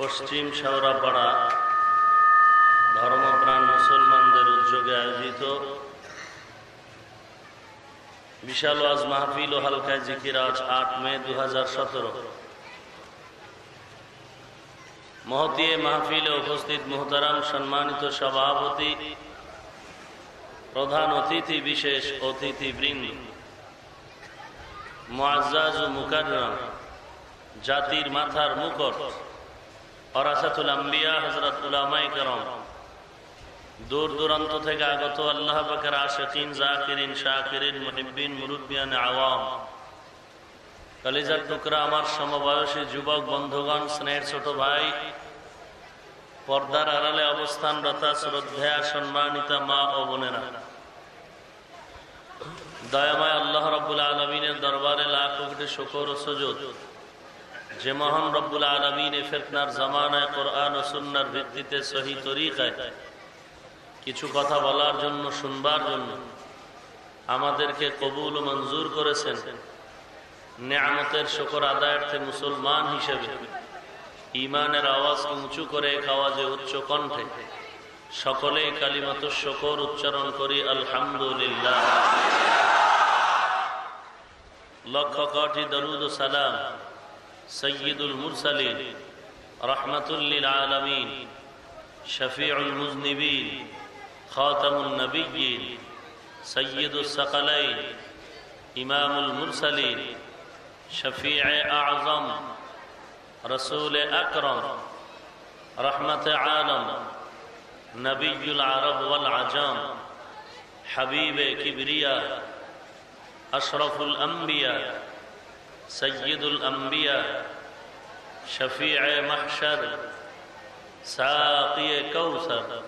পশ্চিম শেওড়াপাড়া ধর্মপ্রাণ মুসলমানদের উদ্যোগে আয়োজিত বিশাল ওয়াজ মাহফিল ও হালকায় জিকির আজ আট মে দু হাজার সতেরো মহতিয়ে মাহফিলে উপস্থিত মোহতারাম সম্মানিত সভাপতি, প্রধান অতিথি বিশেষ অতিথি বৃন্দ মুআজ্জাজ ও মুকাররম, জাতির মাথার মুকট অরাসাতুল আম্বিয়া হজরত উলামাই করম। দূর দূরান্ত থেকে আগত আল্লাহ পাকের আশকিন, জাকিরিন, শাকিরিন, মুহিব্বিন, মুরব্বিয়ান, আওয়াম। কালিজার টুকরা আমার সমবয়সী যুবক, বন্ধুগণ, স্নেহের ছোট ভাই, পর্দার আড়ালে অবস্থানরতা শ্রদ্ধা সম্মানিতা মা ও বোনেরা। দয়াময় আল্লাহ রব্বুল আলমিনের দরবারে লাখ কোটি শকর ও সজুদ। যে মহান রব্বুল আলমিন ফেতনার জামানায় কোরআন ও সুন্নার ভিত্তিতে সহি তরিকায় কিছু কথা বলার জন্য, শুনবার জন্য আমাদেরকে কবুল ও মঞ্জুর করেছেন নেয়ামতের শকর আদায়ার্থে মুসলমান হিসেবে। ইমানের আওয়াজকে উঁচু করে এক আওয়াজে উচ্চ কণ্ঠে সকলে কালিমত শকর উচ্চারণ করি, আলহামদুলিল্লাহ। লক্ষ কোটি দরুদ ও সালাম سيد المرسلين رحمة للعالمين شفيع المذنبين خاتم النبيين سيد الثقلين إمام المرسلين شفيع أعظم رسول أكرم رحمة عالم نبي العرب والعجام حبيب كبرياء أشرف الأنبياء سید الانبیاء، شفیع محشر، ساقی کوثر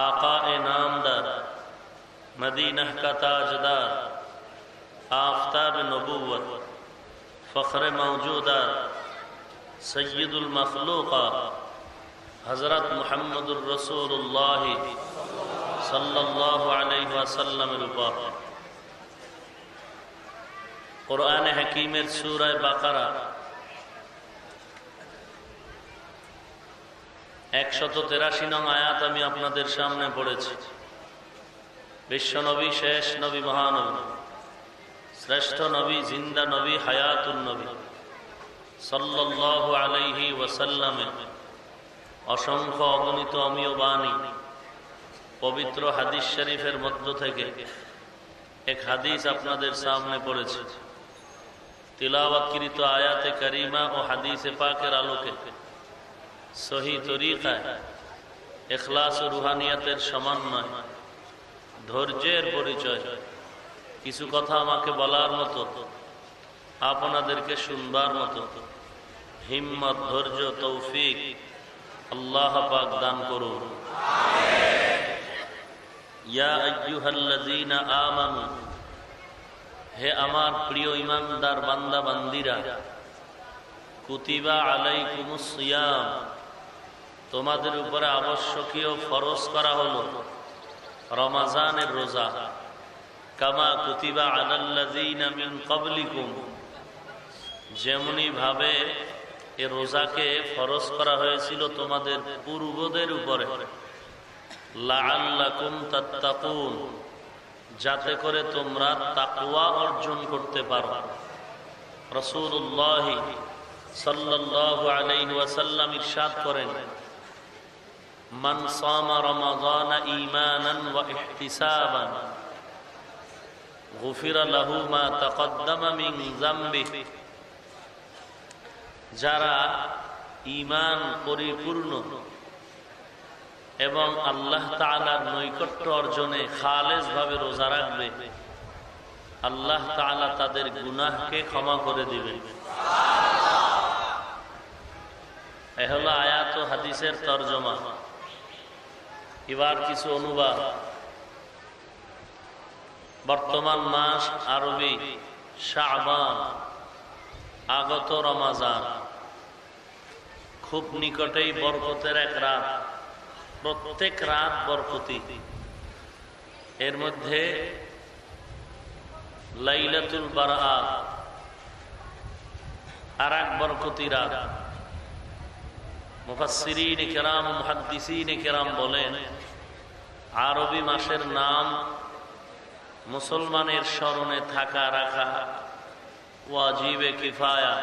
آقا نامدار، مدینہ کا تاجدار، آفتاب نبوت، فخر موجودہ، سید المخلوقہ حضرت محمد الرسول اللہ صلی اللہ علیہ وسلم الباقی কোরআনে হাকিমের সুরায় বাকারা। একশত তেরাশি নং আয়াত আমি আপনাদের সামনে পড়েছি। বিশ্বনবী শেষ, নবী মহানবী। শ্রেষ্ঠ নবী, জিন্দা নবী হায়াতুল নবী। সাল্লাহ আলাইহি ওয়াসাল্লামে অসংখ্য অগণিত অমীয় বাণী পবিত্র হাদিস শরীফের মধ্য থেকে এক হাদিস আপনাদের সামনে পড়েছে। তিলাওয়াতকৃত আয়াতে করিমা ও হাদিসে পাকের আলোকে। সহি তরিকায় এখলাস ও রুহানিয়াতের সমান সমন্বয় ধৈর্যের পরিচয়। কিছু কথা আমাকে বলার মতো। আপনাদেরকে শুনবার মতো। হিম্মত ধৈর্য তৌফিক আল্লাহ পাক দান করুন। হে আমার প্রিয় ইমানদার বান্দা, বান্দিরা, কুতিবা আলাই কুমুসিয়াম তোমাদের উপরে আবশ্যকীয় ফরজ করা হলো রমাজানের রোজা। কামা কুতিবা আলাল্লাযীনা কবলিকুম যেমনি ভাবে এ রোজাকে ফরজ করা হয়েছিল তোমাদের পূর্বদের উপরে। যাতে করে তোমরা তাকুয়া অর্জন করতে পারো। রসুল্লাহ সাল্লাহ আলাইহি ওয়াসাল্লাম ইরশাদ করেন, মান সামা রমাদান ঈমানান ওয়া ইহতিসাবান, গুফিরা লহু মা তকদ্দম মিন যামবিহি যারা ইমান পরিপূর্ণ এবং আল্লাহ তালার নৈকট্য অর্জনে খালেজ ভাবে রোজা রাখবে। আল্লাহ তালা তাদের গুনাহকে ক্ষমা করে দিবেন। এ হলো আয়াত হাদিসের তর্জমা। এবার কিছু অনুবাদ। বর্তমান মাস আরবি শাহবান আগত রমাজান। খুব নিকটেই বরকতের এক রাত। প্রত্যেক রাত বরকতি। এর মধ্যে লাইলাতুল বারা আর এক বরকতি রাত। মুফাসিরিন কেরাম, মুহাদ্দিসিন কেরাম বলেন, আরবি মাসের নাম মুসলমানের স্মরণে থাকা, রাখা ওয়াজিবে কিফায়া।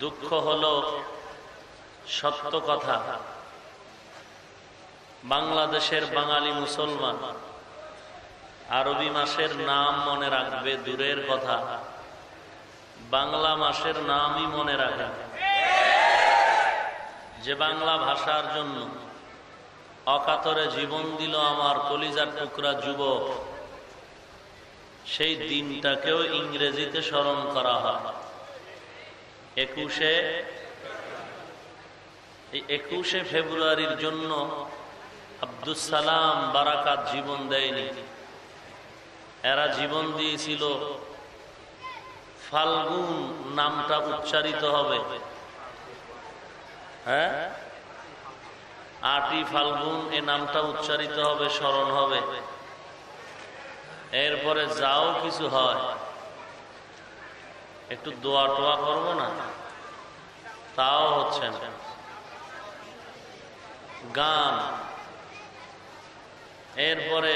দুঃখ হল সত্য কথা। বাংলাদেশের বাঙালি মুসলমান। আরবি মাসের নাম মনে রাখবে দূরের কথা। বাংলা মাসের নামই মনে রাখে। যে বাংলা ভাষার জন্য অকাতরে জীবন দিল আমার কলিজার টুকরা যুবক, সেই দিনটাকেও ইংরেজিতে স্মরণ করা হয়। একুশে একুশে ফেব্রুয়ারির জন্য আব্দুল সালাম বারাকাত জীবন দেয়নি। এরা জীবন দিয়েছিল ফাল্গুন নামটা উচ্চারিত হবে। হ্যাঁ? আটই ফাল্গুন এ নামটা উচ্চারিত হবে, স্মরণ হবে। এরপরে যাও কিছু হয়। একটু দোয়া টোয়া করব না? তাও হচ্ছে গান। এরপরে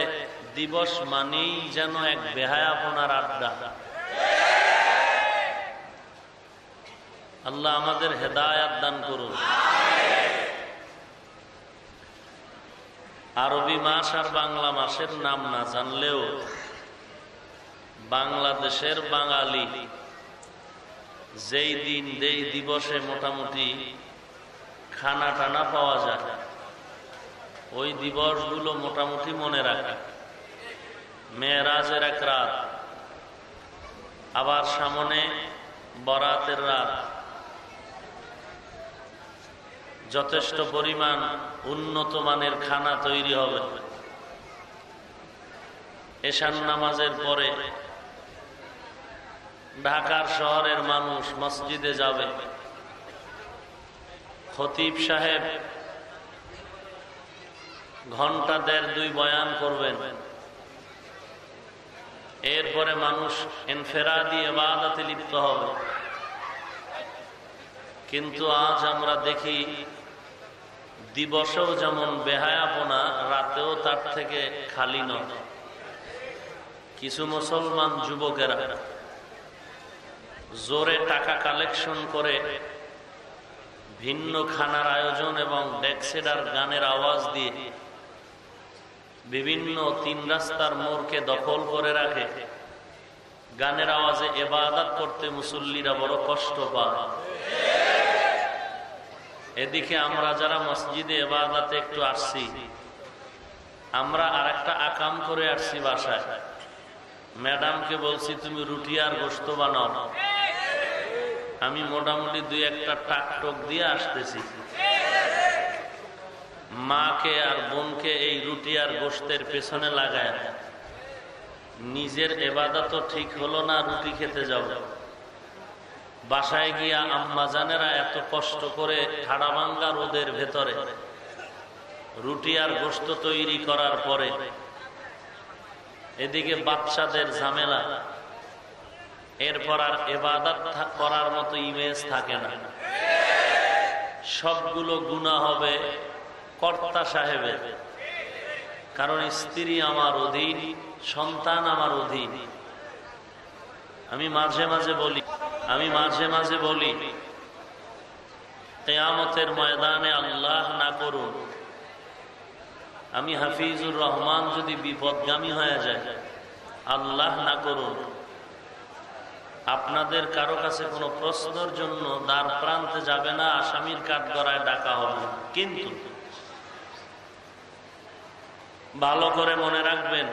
দিবস মানেই যেন এক বেহায়াপনার আড্ডা। আল্লাহ আমাদের হেদায়াত দান করুন। আরবি মাস আর বাংলা মাসের নাম না জানলেও বাংলাদেশের বাঙালি যেই দিন যেই দিবসে মোটামুটি খানা টানা পাওয়া যায়। ওই দিবসগুলো মোটামুটি মনে রাখে। মেয়েরাজের এক রাত, আবার সামনে বরাতের রাত। যথেষ্ট পরিমাণ উন্নত মানের খানা তৈরি হবে। এশান নামাজের পরে ঢাকার শহরের মানুষ মসজিদে যাবে। খতিব সাহেব ঘণ্টা দেড় দুই বয়ান করবেন। এরপরে মানুষ এনফেরা দিয়ে বাদাতে লিপ্ত হবে। কিন্তু আজ আমরা দেখি, দিবসেও যেমন বেহায়াপনা, রাতেও তার থেকে খালি নয়। কিছু মুসলমান যুবকেরা জোরে টাকা কালেকশন করে ভিন্ন খানার আয়োজন এবং ডেক্সেডার গানের আওয়াজ দিয়ে বিভিন্ন তিন রাস্তার মোড়কে দখল করে রাখে। গানের আওয়াজে এবাদাত করতে মুসল্লিরা বড় কষ্ট পায়। এদিকে আমরা যারা মসজিদে এবাদাতে একটু আসছি, আমরা আর একটা আকাম করে আসছি বাসায়। ম্যাডামকে বলছি, তুমি রুটি আর গোস্ত বানাও। আমি মোটামুটি দুই একটা টাক টক দিয়ে আসতেছি। মাকে আর বোনকে এই রুটি আর গোস্তের পেছনে লাগায়। নিজের এবাদত ঠিক হলো না, রুটি খেতে যাও। বাসায় গিয়া আম্মাজানেরা এত কষ্ট করে ঠাড়াভাঙ্গা রোদের ভেতরে। রুটি আর গোস্ত তৈরি করার পরে এদিকে বাচ্চাদের ঝামেলা। এরপর আর এবাদত করার মতো ইমেজ থাকে না। সবগুলো গুণা হবে। কর্তা সাহেবের। কারণ স্ত্রী আমার অধীন, সন্তান আমার অধীন। আমি মাঝে মাঝে বলি, আমি মাঝে মাঝে বলি, কেয়ামতের ময়দানে আল্লাহ না করুন। আমি হাফিজুর রহমান যদি বিপদগামী হয়ে যায়, আল্লাহ না করুন। আপনাদের কারও কাছে কোনো প্রশ্নের জন্য দ্বার প্রান্তে যাবে না, আসামির কাঠগড়ায় ডাকা হবে। কিন্তু ভালো করে মনে রাখবেন।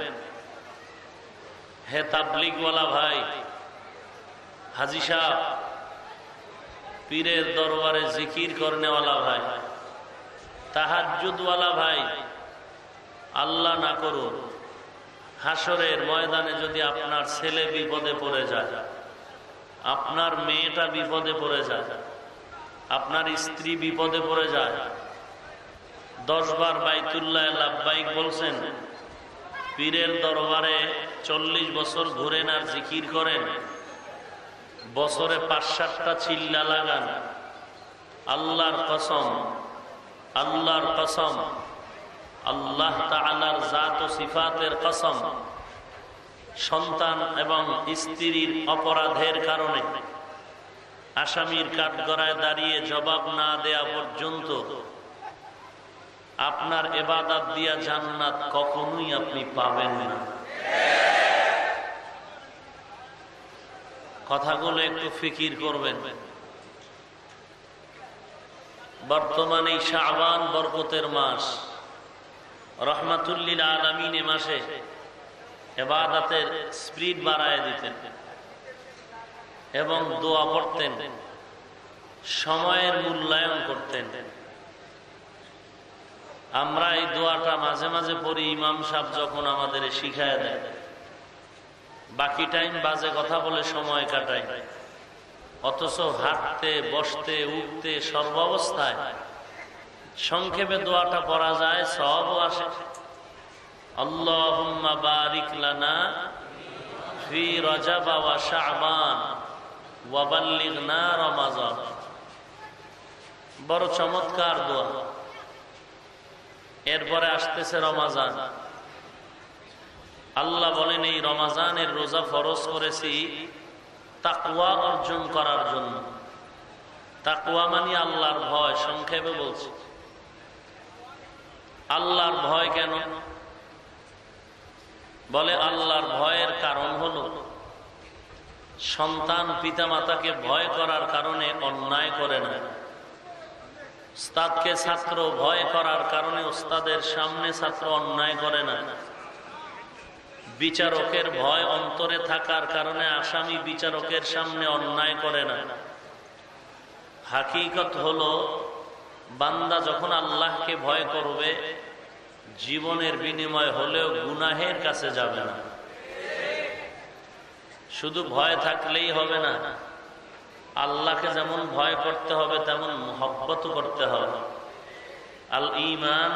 হে তাবলিগওয়ালা ভাই, হাজি সাহ, পীরের দরবারে জিকির করনেওয়ালা ভাই তাহাজুদওয়ালা ভাই, আল্লাহ না করুন হাসরের ময়দানে যদি আপনার ছেলে বিপদে পড়ে যায়, আপনার মেয়েটা বিপদে পড়ে যায়, আপনার স্ত্রী বিপদে পড়ে যায় দশ বার বাইতুল্লাহ লাভবাইক বলছেন, পীরের দরবারে চল্লিশ বছর ঘুরেন আর জিকির করেন, বছরে পাঁচ সাতটা চিল্লা লাগান। আল্লাহর কসম আল্লাহর কসম, আল্লাহ তালার জাত ও সিফাতের কসম, সন্তান এবং স্ত্রীর অপরাধের কারণে আসামির কাঠগড়ায় দাঁড়িয়ে জবাব না দেয়া পর্যন্ত আপনার এবাদাত দিয়া জান্নাত কখনোই আপনি পাবেন না। কথাগুলো একটু ফিকির করবেন। বর্তমানে শাহবান বরকতের মাস। রহমাতুল্লিল আলমিন এ মাসে এবাদাতের স্পিড বাড়ায় দিতেন এবং দোয়া পড়তেন সময়ের মূল্যায়ন করতেন। আমরা এই দোয়াটা মাঝে মাঝে পড়ি, ইমাম সাহ যখন আমাদের শিখায় দেয়। বাকি টাইম বাজে কথা বলে, সময় কাটাই অথচ হাঁটতে, বসতে, উঠতে সর্বাবস্থায় সংক্ষেপে দোয়াটা পড়া যায় সব আসে। বড় চমৎকার দোয়া। এরপরে আসতেছে রমাজান। আল্লাহ বলেন, এই রমাজানের রোজা ফরজ করেছি তাকুয়া অর্জন করার জন্য। তাকুয়া মানি আল্লাহর ভয়, সংক্ষেপে বলছি। আল্লাহর ভয় কেন? বলে, আল্লাহর ভয়ের কারণ হল সন্তান পিতামাতাকে ভয় করার কারণে অন্যায় করে না। উস্তাদকে ছাত্র ভয় করার কারণে উস্তাদের সামনে ছাত্র অন্যায় করে না। বিচারকের ভয় অন্তরে থাকার কারণে আসামি বিচারকের সামনে অন্যায় করে না। হাকিকত হলো, বান্দা যখন আল্লাহকে ভয় করবে, জীবনের বিনিময় হলেও গুনাহের কাছে যাবে না। শুধু ভয় থাকলেই হবে না আল্লাহকে যেমন ভয় করতে হবে, তেমন মহব্বত করতে হবে। আল ইমান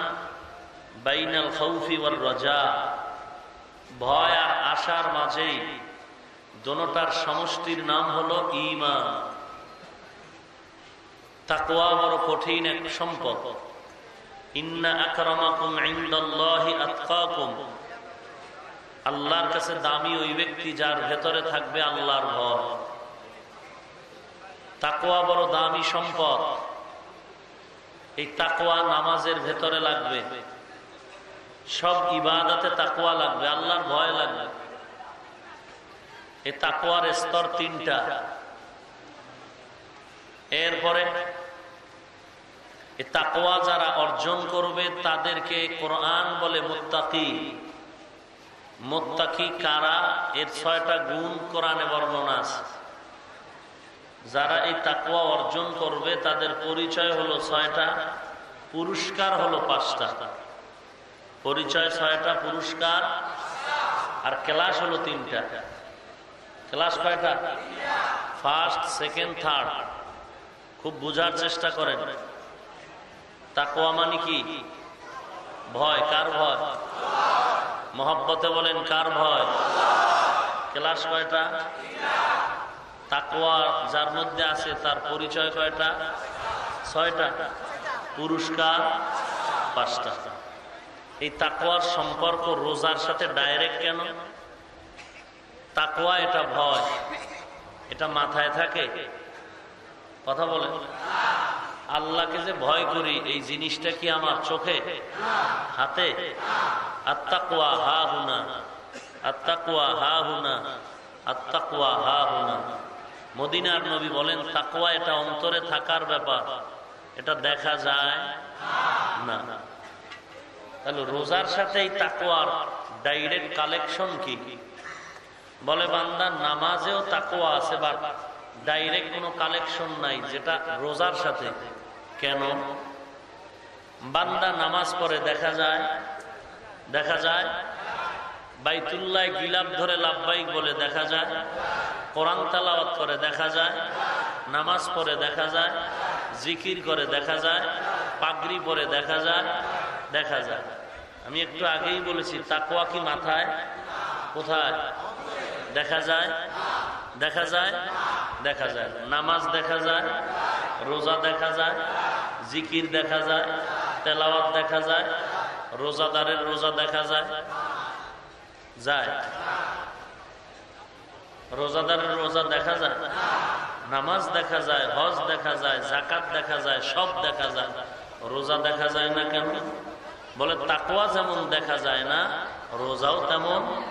বাইনাল খৌফি ওয়ার রজা। ভয় আর আশার মাঝেই দোনোটার সমষ্টির নাম হলো ইমান তাকোয়া বড় কঠিন এক সম্পদ। ইন্না আকরামাকুম ইনদাল্লাহি আতকাকুম। আল্লাহর কাছে দামি ওই ব্যক্তি যার ভেতরে থাকবে আল্লাহর ভয়। তাকোয়া বড় দামি সম্পদ। এই তাকোয়া নামাজের ভেতরে লাগবে। সব ইবাদতে তাকোয়া লাগবে, আল্লাহর ভয় লাগবে। এই তাকোয়ার স্তর তিনটা। এরপরে তাকোয়া যারা অর্জন করবে, তাদেরকে কোরআন বলে মোত্তাকি। মোত্তাকি কারা? এর ছয়টা গুণ কোরআনে বর্ণনা আছে। যারা এই তাকুয়া অর্জন করবে, তাদের পরিচয় হলো ছয়টা, পুরস্কার হলো পাঁচটা। পরিচয় ছয়টা, পুরস্কার, আর ক্লাস হলো তিনটা। ক্লাস কয়টা? ফার্স্ট সেকেন্ড থার্ড খুব বুঝার চেষ্টা করেন। তাকুয়া মানে কি? ভয়। কার ভয়? মহব্বতে বলেন, কার ভয়? ক্লাস কয়টা? তাকুয়া যার মধ্যে আছে তার পরিচয় কয়টা? ছয়টা। পুরস্কার পাঁচটা। এই তাকুয়ার সম্পর্ক রোজার সাথে ডাইরেক্ট কেন? তাকুয়া এটা ভয়। এটা মাথায় থাকে। কথা বলে। আল্লাহকে যে ভয় করি, এই জিনিসটা কি আমার চোখে? হাতে? আত্মাকুয়া হা হুনা আত্মাকুয়া হা হুনা আত্মাকুয়া হা হুনা মদিনার নবী বলেন তাকুয়া এটা অন্তরে থাকার ব্যাপার। এটা দেখা যায় না। তাহলে রোজার সাথে এই তাকুয়ার ডাইরেক্ট কালেকশন কি? বলে, বান্দা, নামাজেও তাকুয়া আছে বা ডাইরেক্ট কোনো কালেকশন নাই, যেটা রোজার সাথে। কেন? বান্দা নামাজ পড়ে, দেখা যায়? দেখা যায়? বাইতুল্লাহ গিলাপ ধরে লাভবাইক বলে, দেখা যায়? কোরআন তালাওয়াত করে দেখা যায় নামাজ পড়ে দেখা যায় জিকির করে দেখা যায় পাগড়ি পরে দেখা যায় দেখা যায় আমি একটু আগেই বলেছি তাকুয়া কি মাথায় কোথায় দেখা যায় দেখা যায় দেখা যায় নামাজ দেখা যায় রোজা দেখা যায় জিকির দেখা যায় তেলাওয়াত দেখা যায় রোজাদারের রোজা দেখা যায় যায় রোজাদারের রোজা দেখা যায়? নামাজ দেখা যায়, হজ দেখা যায় জাকাত দেখা যায়, সব দেখা যায়। রোজা দেখা যায় না কেন? বলে তাকুয়া যেমন দেখা যায় না, রোজাও তেমন।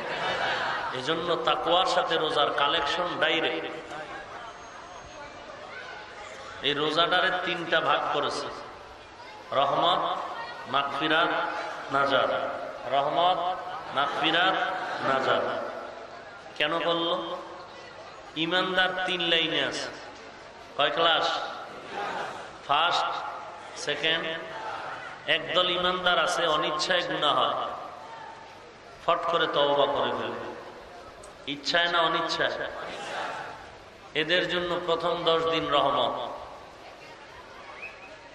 এই জন্য তাকুয়ার সাথে রোজার কালেকশন ডাইরেক্ট। এই রোজাটারে তিনটা ভাগ করেছে। রহমত মাকফিরাত নাজার রহমত মাকফিরাত নাজার কেন করল ইমানদার তিন লাইনে আছে। কয় ক্লাস? ফার্স্ট সেকেন্ড একদল ইমানদার আছে, অনিচ্ছায় গুণা হয়। ফট করে তওবা করে ফেলে। ইচ্ছায় না অনিচ্ছায়? এদের জন্য প্রথম দশ দিন রহমত।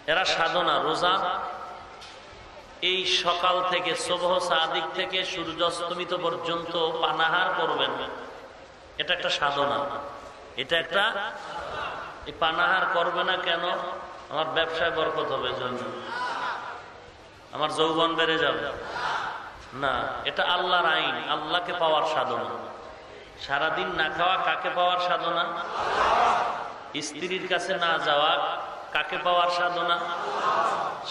এরা সাধনা, রোজা। এই সকাল থেকে, সবহ সাদিক থেকে সূর্যাস্তমিত পর্যন্ত পানাহার করবেন। এটা একটা সাধনা। এটা একটা এই পানাহার করবে না কেন? আমার ব্যবসায় বরকত হবে জন্য। আমার যৌবন বেড়ে যাবে। না, এটা আল্লাহর আইন, আল্লাহকে পাওয়ার সাধনা। সারাদিন না খাওয়া কাকে পাওয়ার সাধনা? স্ত্রীর কাছে না যাওয়া কাকে পাওয়ার সাধনা?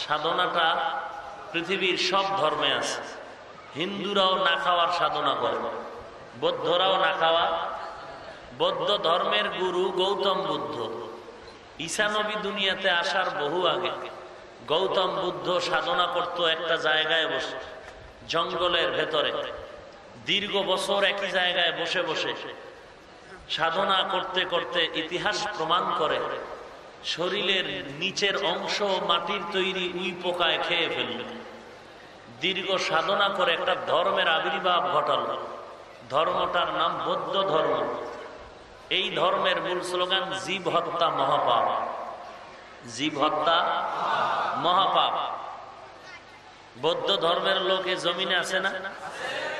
সাধনাটা পৃথিবীর সব ধর্মে আছে। হিন্দুরাও না খাওয়ার সাধনা করে, বৌদ্ধরাও না খাওয়া বৌদ্ধ ধর্মের গুরু গৌতম বুদ্ধ। ঈশানবী দুনিয়াতে আসার বহু আগে গৌতম বুদ্ধ সাধনা করত একটা জায়গায় বসে, জঙ্গলের ভেতরে। দীর্ঘ বছর একই জায়গায় বসে বসে সাধনা করতে করতে ইতিহাস প্রমাণ করে, শরীরের নিচের অংশ মাটির তৈরি উই পোকায় খেয়ে ফেলবে দীর্ঘ সাধনা করে একটা ধর্মের আবির্ভাব ঘটাল। ধর্মটার নাম বৌদ্ধ ধর্ম। এই ধর্মের মূল স্লোগান, জীব হত্যা মহাপাপ। জীব হত্যা মহাপাপ। বৌদ্ধ ধর্মের লোকে জমিনে আছে না?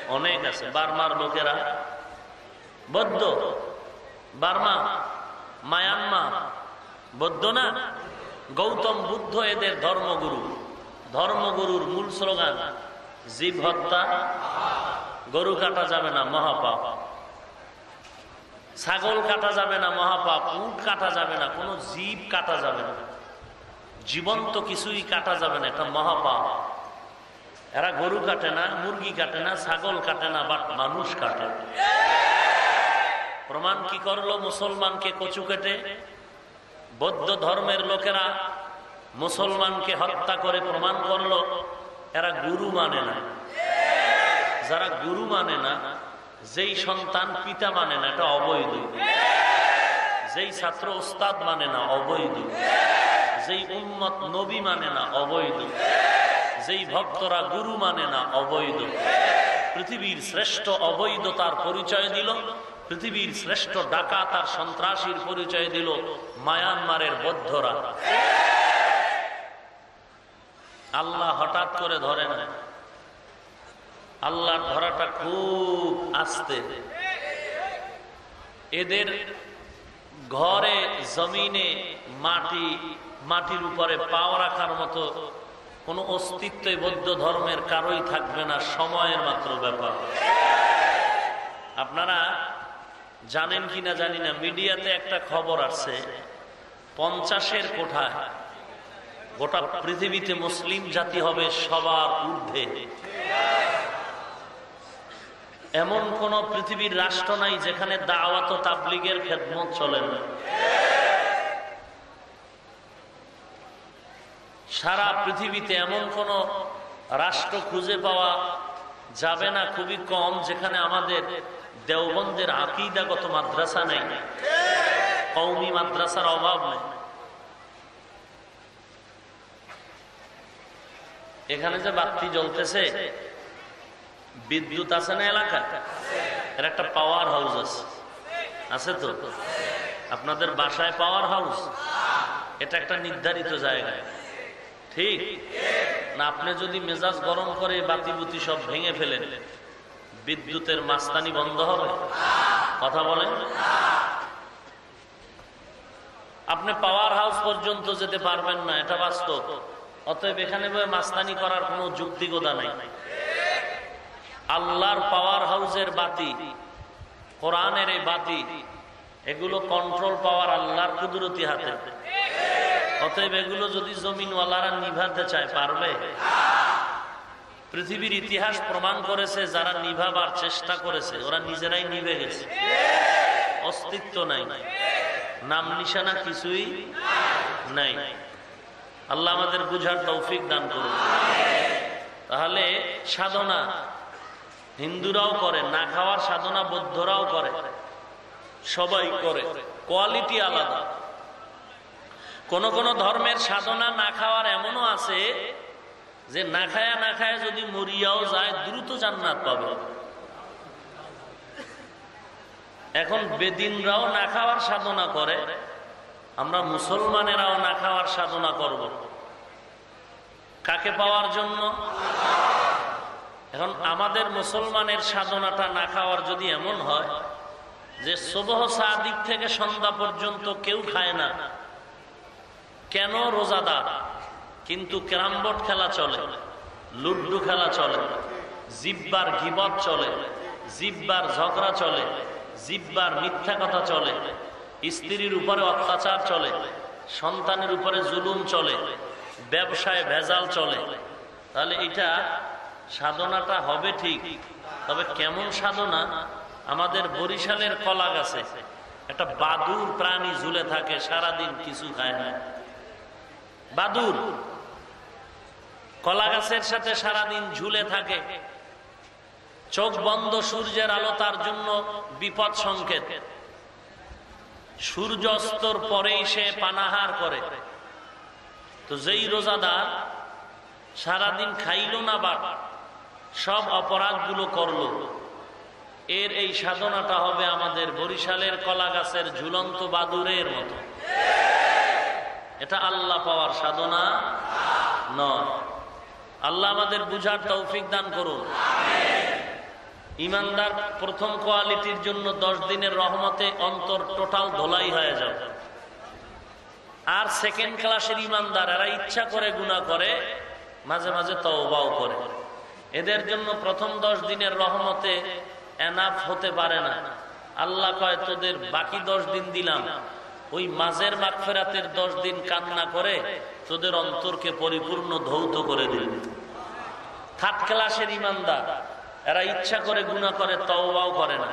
অনেক আছে। বার্মার লোকেরা। বৌদ্ধ? বার্মা? মায়ানমা? বৌদ্ধ না? গৌতম বুদ্ধ এদের ধর্মগুরু। ধর্মগুরুর মূল স্লোগান, জীব হত্যা, গরু কাটা যাবে না, মহাপাপ। ছাগল কাটা যাবে না, মহাপাপ, উট কাটা যাবে না, কোনো জীব কাটা যাবে না। জীবন্ত কিছুই কাটা যাবে না, এটা মহাপাপ। এরা গরু কাটে না, মুরগি কাটে না, ছাগল কাটে না, বাট মানুষ কাটে। প্রমাণ কি করল মুসলমানকে কচু কেটে? বৌদ্ধ ধর্মের লোকেরা মুসলমানকে হত্যা করে প্রমাণ করল, এরা গুরু মানে না। যারা গুরু মানে না যেই সন্তান পিতা মানে না, এটা অবৈধ। যেই ছাত্র ওস্তাদ মানে না, অবৈধ। যেই উন্মত নবী মানে না, অবৈধ। যেই ভক্তরা গুরু মানে না, অবৈধ। পৃথিবীর শ্রেষ্ঠ অবৈধতার পরিচয় দিল। পৃথিবীর শ্রেষ্ঠ ডাকাত আর সন্ত্রাসীর পরিচয় দিল মায়ানমারের বদ্ধরা। আল্লাহ হঠাৎ করে ধরে না আল্লাহর ধরাটা খুব আস্তে। এদের ঘরে, জমিনে, মাটি, মাটির উপরে পাও রাখার মতো কোন অস্তিত্ব বৌদ্ধ ধর্মের কারোই থাকবে না, সময়ের মাত্র ব্যাপার। আপনারা জানেন কিনা জানি না, মিডিয়াতে একটা খবর আছে পঞ্চাশের কোঠায় গোটা পৃথিবীতে মুসলিম জাতি হবে সবার ঊর্ধ্বে। এমন কোন পৃথিবীর রাষ্ট্র নাই যেখানে দাওয়াত তাবলিগের খেদমত চলে না। সারা পৃথিবীতে এমন কোন রাষ্ট্র খুঁজে পাওয়া যাবে না, খুবই কম, যেখানে আমাদের দেওবন্দের আকিদাগত মাদ্রাসা নেই। কৌমি মাদ্রাসার অভাব নেই। এখানে যে বাতি জ্বলতেছে বিদ্যুৎ আছে না এলাকায় এর একটা পাওয়ার হাউস আছে। আছে তো? আপনাদের বাসায় পাওয়ার হাউস এটা একটা নির্ধারিত জায়গায় ঠিক? না, আপনি যদি মেজাজ গরম করে বাতি বুতি সব ভেঙে ফেলেন, বিদ্যুতের মাস্তানি বন্ধ হবে? কথা বলেন। আপনি পাওয়ার হাউস পর্যন্ত যেতে পারবেন না, এটা বাস্তব। অতএব এখানে মাস্তানি করার কোনো যুক্তিকতা নাই। আল্লাহর পাওয়ার হাউসের বাতি, কোরআনের এই বাতি, এগুলো কন্ট্রোল পাওয়ার আল্লাহর কুদরতি হাতে। অতএব এগুলো যদি জমিনওয়ালারা নিভাতে চায়, পারবে? পৃথিবীর ইতিহাস প্রমাণ করেছে, যারা নিভাবার চেষ্টা করেছে, ওরা নিজেরাই নিভে গেছে। অস্তিত্ব নাই। নাম নিশানা কিছুই নাই। আল্লাহ আমাদের বুঝার তৌফিক দান করুন। তাহলে সাধনা হিন্দুরাও করে, না খাওয়ার সাধনা বৌদ্ধরাও করে। সবাই করে। কোয়ালিটি আলাদা। কোন কোন ধর্মের সাধনা না খাওয়ার এমনও আছে যে না খায়া না খায় যদি মরিয়াও যায়, দ্রুত জান্নাত পাবে। এখন বেদিনরাও না খাওয়ার সাধনা করে, আমরা মুসলমানেরাও না খাওয়ার সাধনা করব। কাকে পাওয়ার জন্য? এখন আমাদের মুসলমানের সাধনাটা না খাওয়ার যদি এমন হয় যে সবহ সাদিক থেকে সন্ধ্যা পর্যন্ত কেউ খায় না, কেন রোজাদার? কিন্তু ক্যারামবোর্ড খেলা চলে লুড্ডু খেলা চলে, জিব্বার গিবত চলে, জিব্বার ঝগড়া চলে, জিব্বার মিথ্যা কথা চলে, স্ত্রীর উপরে অত্যাচার চলে, সন্তানের উপরে জুলুম চলে, ব্যবসায় ভেজাল চলে, তাহলে এটা সাধনাটা হবে ঠিক, তবে কেমন সাধনা? আমাদের বরিশালের কলা গাছে একটা বাদুর প্রাণী ঝুলে থাকে, সারাদিন কিছু খায় না। বাদুর কলা গাছের সাথে সারাদিন ঝুলে থাকে। চোখ বন্ধ, সূর্যের আলো তার জন্য বিপদ সংকেত। সূর্য অস্তর পরেই সে পানাহার করে। তো যেই রোজাদার সারাদিন খাইল না বা সব অপরাধগুলো করল। এর এই সাধনাটা হবে আমাদের বরিশালের কলা গাছের ঝুলন্ত বাদুরের মতো। এটা আল্লাহ পাওয়ার সাধনা নয়। আল্লাহ আমাদের বুঝার তৌফিক দান করুন। ইমানদার প্রথম কোয়ালিটির জন্য দশ দিনের রহমতে অন্তর টোটাল ধোলাই হয়ে যাবে। আর সেকেন্ড ক্লাসের ইমানদার, এরা ইচ্ছা করে গুণা করে, মাঝে মাঝে তওবাও করে। এদের জন্য প্রথম দশ দিনের রহমতে এনাফ হতে পারে না। আল্লাহ কয়, তোদের বাকি দশ দিন দিলাম। ওই মাঝের মাগফেরাতের দশ দিন কান্না করে তোদের অন্তরকে পরিপূর্ণ ধৌত করে দিল। থার্ড ক্লাসের ইমানদার, এরা ইচ্ছা করে গুণা করে, তওবাও করে না।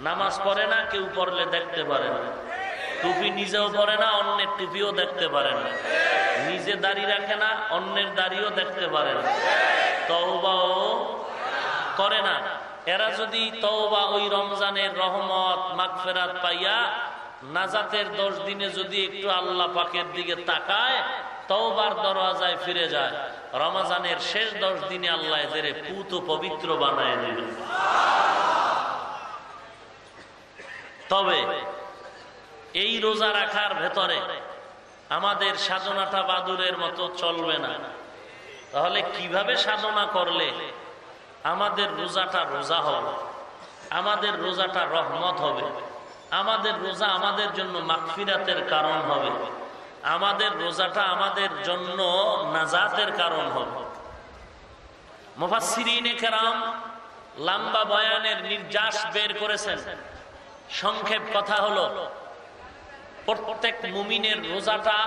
নামাজ পড়ে না, কেউ পড়লে দেখতে পারে না। টুপি নিজেও পরে না, অন্যের টুপিও দেখতে পারে না। নিজে দাড়ি রাখে না, অন্যের দাড়িও দেখতে পারে না। তওবাও করে না। এরা যদি তওবা ওই রমজানের রহমত, মাগফেরাত পাইয়া নাজাতের দশ দিনে যদি একটু আল্লাহ পাকের দিকে তাকায়, তওবার দরওয়াজায় ফিরে যায়। রমাজানের শেষ দশ দিনে আল্লাহ এদের পুত পবিত্র বানায় দিল তবে এই রোজা রাখার ভেতরে আমাদের সাধনাটা বাদুরের মতো চলবে না। তাহলে কীভাবে সাধনা করলে আমাদের রোজাটা রোজা হবে? আমাদের রোজাটা রহমত হবে? আমাদের রোজা আমাদের জন্য মাকফিরাতের কারণ হবে? আমাদের রোজাটা আমাদের জন্য নাজাতের কারণ হবে? মুফাসসিরিনে কেরাম লম্বা বয়ানের নির্যাস বের করেছেন। সংক্ষেপ কথা হলো প্রত্যেক মুমিনের রোজাটা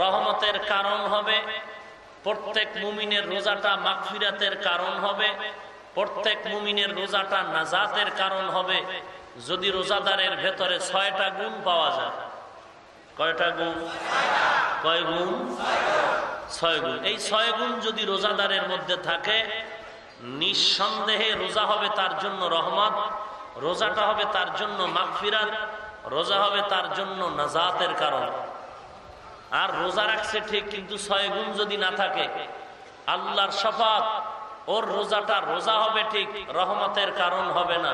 রহমতের কারণ হবে, প্রত্যেক মুমিনের রোজাটা মাগফিরাতের কারণ হবে, প্রত্যেক মুমিনের রোজাটা নাজাতের কারণ হবে। যদি রোজাদারের ভেতরে ছয়টা গুণ পাওয়া যায়, কয়টা গুণ? কয় গুণ? ছয় গুণ। এই ছয় গুণ যদি রোজাদারের মধ্যে থাকে, নিঃসন্দেহে রোজা হবে তার জন্য রহমত, রোজাটা হবে তার জন্য মাগফিরাত রোজা হবে তার জন্য নাজাতের কারণ। আর রোজা রাখছে ঠিক, কিন্তু ছয় গুণ যদি না থাকে, আল্লাহর শপথ ওর রোজাটা রোজা হবে ঠিক, রহমতের কারণ হবে না।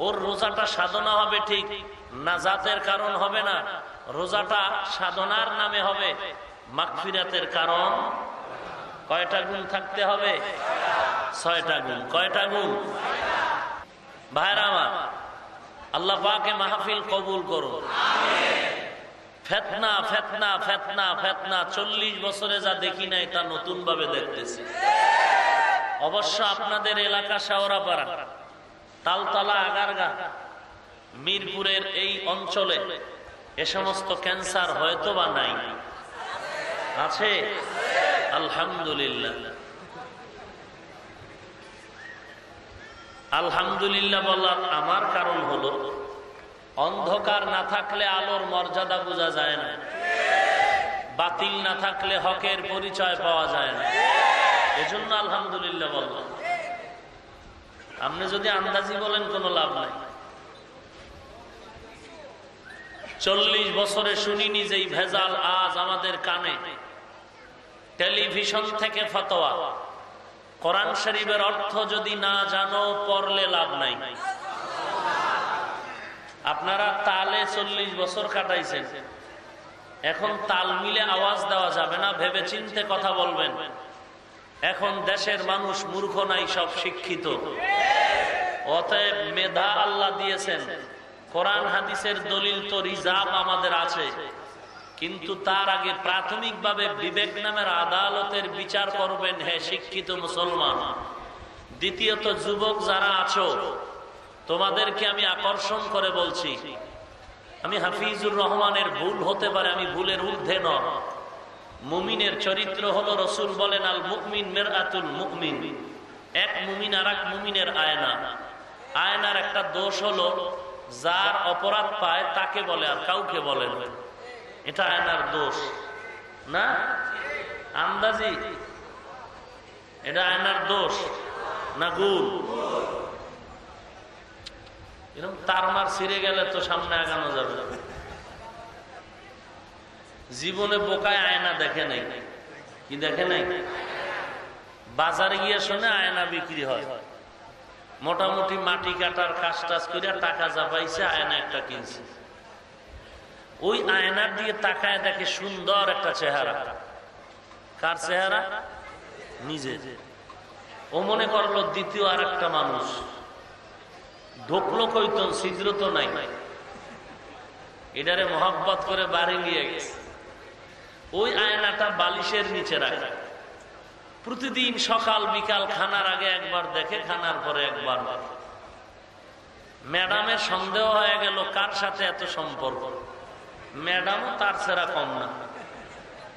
ওর রোজাটা সাধনা হবে ঠিক, নাজাতের কারণ হবে না। রোজাটা সাধনার নামে হবে, মাগফিরাতের কারণ। কয়টা গুণ থাকতে হবে? ছয়টা গুণ। কয়টা গুণ? ভাইরা আমার আল্লাহ পাকে মাহফিল কবুল করুন। ফেতনা ফেতনা ফেতনা ফেতনা, চল্লিশ বছরে যা দেখি নাই তা নতুন ভাবে দেখতেছি। অবশ্য আপনাদের এলাকা শাওরাপাড়া তালতলা, আগারগা, মিরপুরের এই অঞ্চলে এ সমস্ত ক্যান্সার হয়তো বা নাই। আছে? আলহামদুলিল্লাহ। আলহামদুলিল্লাহ বলার আমার কারণ হলো, অন্ধকার না থাকলে আলোর মর্যাদা বোঝা যায় না। বাতিল না থাকলে হকের পরিচয় পাওয়া যায় না। এজন্য আলহামদুলিল্লাহ বললাম। আপনি যদি আন্দাজি বলেন, কোনো লাভ নাই। চল্লিশ বছরে শুনিনি যে ভেজাল আজ আমাদের কানে। টেলিভিশন থেকে ফতোয়া। কোরআন শরীফের অর্থ যদি না জানো, পড়লে লাভ নাই। আপনারা তালে চল্লিশ বছর কাটাইছেন। এখন তাল মিলে আওয়াজ দেওয়া যাবে না ভেবে চিনতে কথা বলবেন। এখন দেশের মানুষ মূর্খ নাই, সব শিক্ষিত। অতএব মেধা আল্লাহ দিয়েছেন। কোরআন হাদিসের দলিল তো রিজার্ভ আমাদের আছে। কিন্তু তার আগে প্রাথমিকভাবে বিবেক নামের আদালতের বিচার করবেন হে শিক্ষিত মুসলমান। দ্বিতীয়ত, যুবক যারা আছো, তোমাদেরকে আমি আকর্ষণ করে বলছি, আমি হাফিজুর রহমানের ভুল হতে পারে, আমি ভুলের ঊর্ধ্বে ন মুমিনের চরিত্র হলো রসুল বলেন, আল মুকমিন মের আতুল মুকমিন এক মুমিন আর এক মুমিনের আয়না। আয়নার একটা দোষ হলো, যার অপরাধ পায় তাকে বলে আর কাউকে বলে এটা আয়নার দোষ। না? আন্দাজি? এটা আয়নার দোষ না গুল এরকম তার মার ছিঁড়ে গেলে তো সামনে আগানো যাবে জীবনে বোকায় আয়না দেখে নাই। কি দেখে নাই? বাজারে গিয়ে শুনে আয়না বিক্রি হয়। মোটামুটি মাটি কাটার কাজ টাজ করে টাকা যা পাইছে, আয়না একটা কিনছে। ওই আয়নার দিয়ে তাকায় দেখে সুন্দর একটা চেহারা। কার চেহারা? নিজে ও মনে করল দ্বিতীয় আর একটা মানুষ। ঢুকলো কইতন, ছিদ্র তো নাই। এটারে মহাব্বত করে বাড়ি নিয়ে গেছে। ওই আয়নাটা বালিশের নিচে রাখে। প্রতিদিন সকাল, বিকাল খানার আগে একবার দেখে, খানার পরে একবার ম্যাডামের সন্দেহ হয়ে গেল কার সাথে এত সম্পর্ক? ম্যাডামও তার সেরা কম না।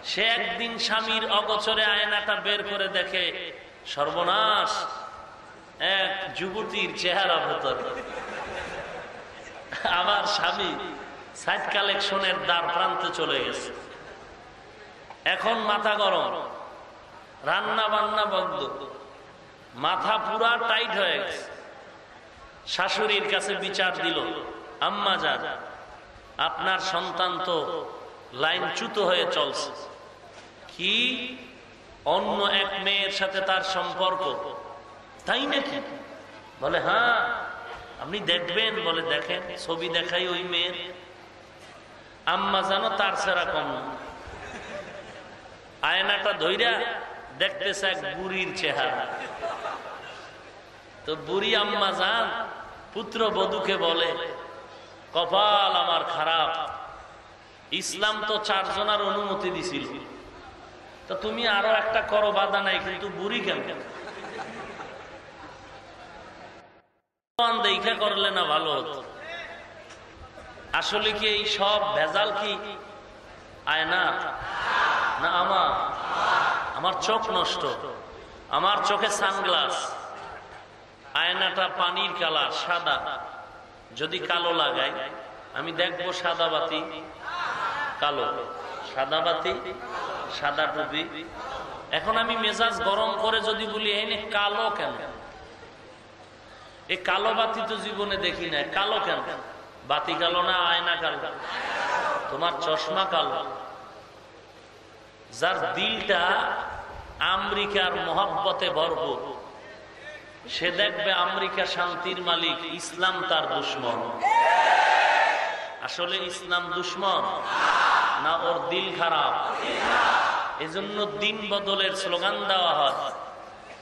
সে একদিন স্বামীর অগচরে আয়নাটা বের করে দেখে, সর্বনাশ, এক যুবতীর চেহারা ভেতর। আমার স্বামী সাইড কালেকশনের দ্বার প্রান্তে চলে গেছে। এখন মাথা গরম রান্না বান্না বন্ধ, মাথা পুরা টাইট হয়ে গেছে। শাশুড়ির কাছে বিচার দিল, আম্মা যান। আপনার সন্তান তো লাইনচ্যুত হয়ে চলছে। কি? অন্য এক মেয়ের সাথে তার সম্পর্ক। তাই নাকি? বলে হ্যাঁ আপনি দেখবেন। বলে, দেখেন, ছবি দেখাই ওই মেয়ের। আম্মা জানো তার সেরা কম আয়নাটা ধৈরা দেখতেছে এক বুড়ির চেহারা। তো বুড়ি আম্মা যান পুত্র বধুকে বলে কপাল আমার খারাপ। ইসলাম তো চারজনার অনুমতি দিছিল। তো তুমি আরও একটা করো, বাধা নাই, কিন্তু বুড়ি কেন? দেখা করলে না ভালো আসলে কি এই সব ভেজাল কি? আয়না না আমার। আমার চোখ নষ্ট। আমার চোখে সানগ্লাস। আয়নাটা পানির কালার, সাদা। যদি কালো লাগাই, আমি দেখব সাদা বাতি। কালো। সাদা বাতি, সাদা টুপি। এখন আমি মেজাজ গরম করে যদি বলি এনে কালো কেন? এই কালো বাতি তো জীবনে দেখি না কালো কেন? বাতি কালো না আয়না কালো? তোমার চশমা কালো। যার দিলটা আমেরিকার মহাব্বতে ভরপুর। সে দেখবে আমেরিকা শান্তির মালিক, ইসলাম তার দুশ্মন। আসলে ইসলাম দুশ্মন, না ওর দিল খারাপ। এজন্য দিন বদলের স্লোগান দেওয়া হয়।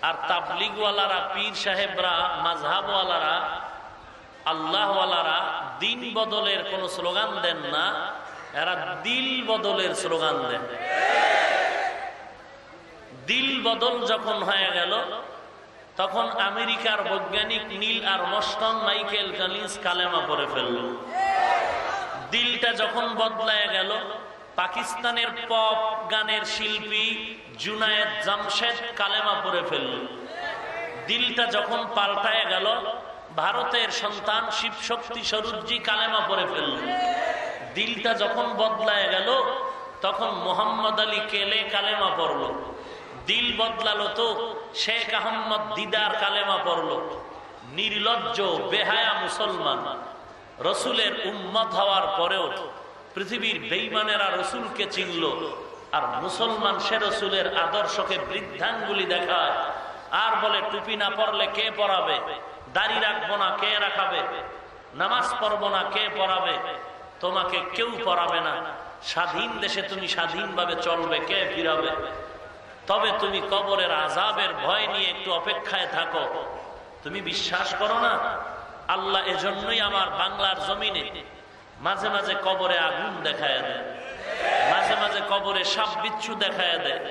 আর তাবলিগওয়ালারা, পীর সাহেবরা মাঝহাবওয়ালারা আল্লাহওয়ালারা দিন বদলের কোন স্লোগান দেন না, এরা দিল বদলের স্লোগান দেন। দিল বদল যখন হয়ে গেল তখন আমেরিকার বৈজ্ঞানিক নীল আর মস্টন মাইকেল কালিন্স কালেমা পরে ফেলল। দিলটা যখন বদলায় গেল, পাকিস্তানের পপ গানের শিল্পী জুনায়েদ জামশেদ কালেমা পরে ফেলল। দিলটা যখন পাল্টায় গেল, ভারতের সন্তান শিব শক্তি স্বরূপজি কালেমা পরে ফেলল। দিলটা যখন বদলায় গেল, তখন মোহাম্মদ আলী কেলে কালেমা পড়ল। দিল বদলালো তো। শেখ আহম্মদ দিদার কালেমা পড়ল। নির্লজ্জ, বেহায়া মুসলমান। রসুলের উম্মত হওয়ার পরেও পৃথিবীর বেইমানেরা রসুলকে চিনল। আর মুসলমান সে রসুলের আদর্শকে বৃদ্ধাঙ্গুলি দেখায়। আর বলে, টুপি না পড়লে কে পড়াবে দাড়ি রাখব না, কে রাখাবে? নামাজ পড়ব না, কে পড়াবে তোমাকে কেউ পড়াবে না। স্বাধীন দেশে তুমি স্বাধীনভাবে চলবে, কে ফিরাবে? তবে তুমি কবরের আজাবের ভয় নিয়ে একটু অপেক্ষায় থাকো। তুমি বিশ্বাস করো না? আল্লাহ এজন্যই আমার বাংলার জমিনে মাঝে মাঝে কবরে আগুন দেখায় দেয়। মাঝে মাঝে কবরে সাপ বিচ্ছু দেখায় দেয়।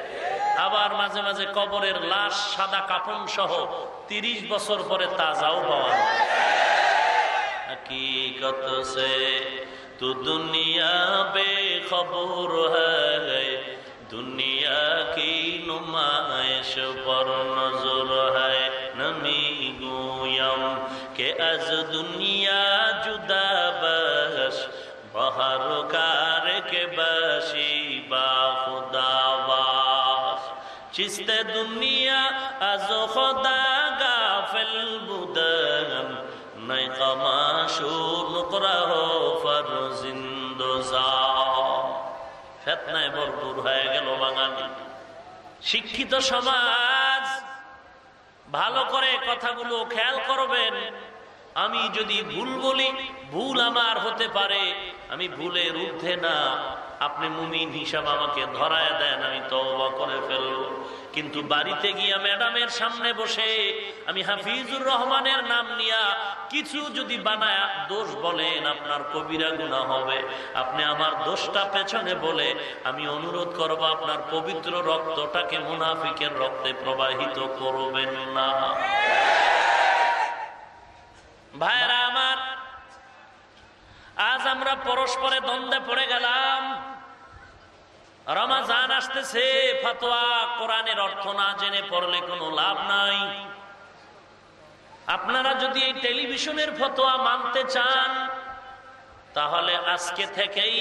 আবার মাঝে মাঝে কবরের লাশ সাদা কাপন সহ তিরিশ বছর পরে তাজাও পাওয়া হকীকত সে তু দুনিয়া বে খবর হ্যাঁ दुनिया की नुमाइश पर नजर है नमी गुयम के अज दुनिया जुदा बस बहर कार के बशी बा खुदावास चिस्ते दुनिया अज खुदा गाफिल बुदन नई कमाशू नुकरा हो फर जिंदोजा ফেতনায় ভরপুর হয়ে গেল বাঙালি। শিক্ষিত সমাজ, ভালো করে কথাগুলো খেয়াল করবেন। আমি যদি ভুল বলি, ভুল আমার হতে পারে, আমি ভুলের ঊর্ধ্বে না। আপনি মুমিন হিসাব আমাকে ধরায় দেন, আমি তওবা করে ফেলব। কিন্তু বাড়িতে গিয়া ম্যাডামের সামনে বসে আমি হাফিজুর রহমানের নাম নিয়া কিছু যদি বানায়, দোষ বলেন, আপনার কবিরা গুণা হবে। আপনি আমার দোষটা পেছনে বলে আমি অনুরোধ করব, আপনার পবিত্র রক্তটাকে মুনাফিকের রক্তে প্রবাহিত করবেন না। ভাইরা আমার পরস্পরে দ্বন্দ্বে পড়ে গেলাম। রমাজান আসতেছে, ফাতোয়া কোরআনের অর্থ না জেনে পড়লে কোনো লাভ নাই। আপনারা যদি এই টেলিভিশনের ফতোয়া মানতে চান তাহলে আজকে থেকেই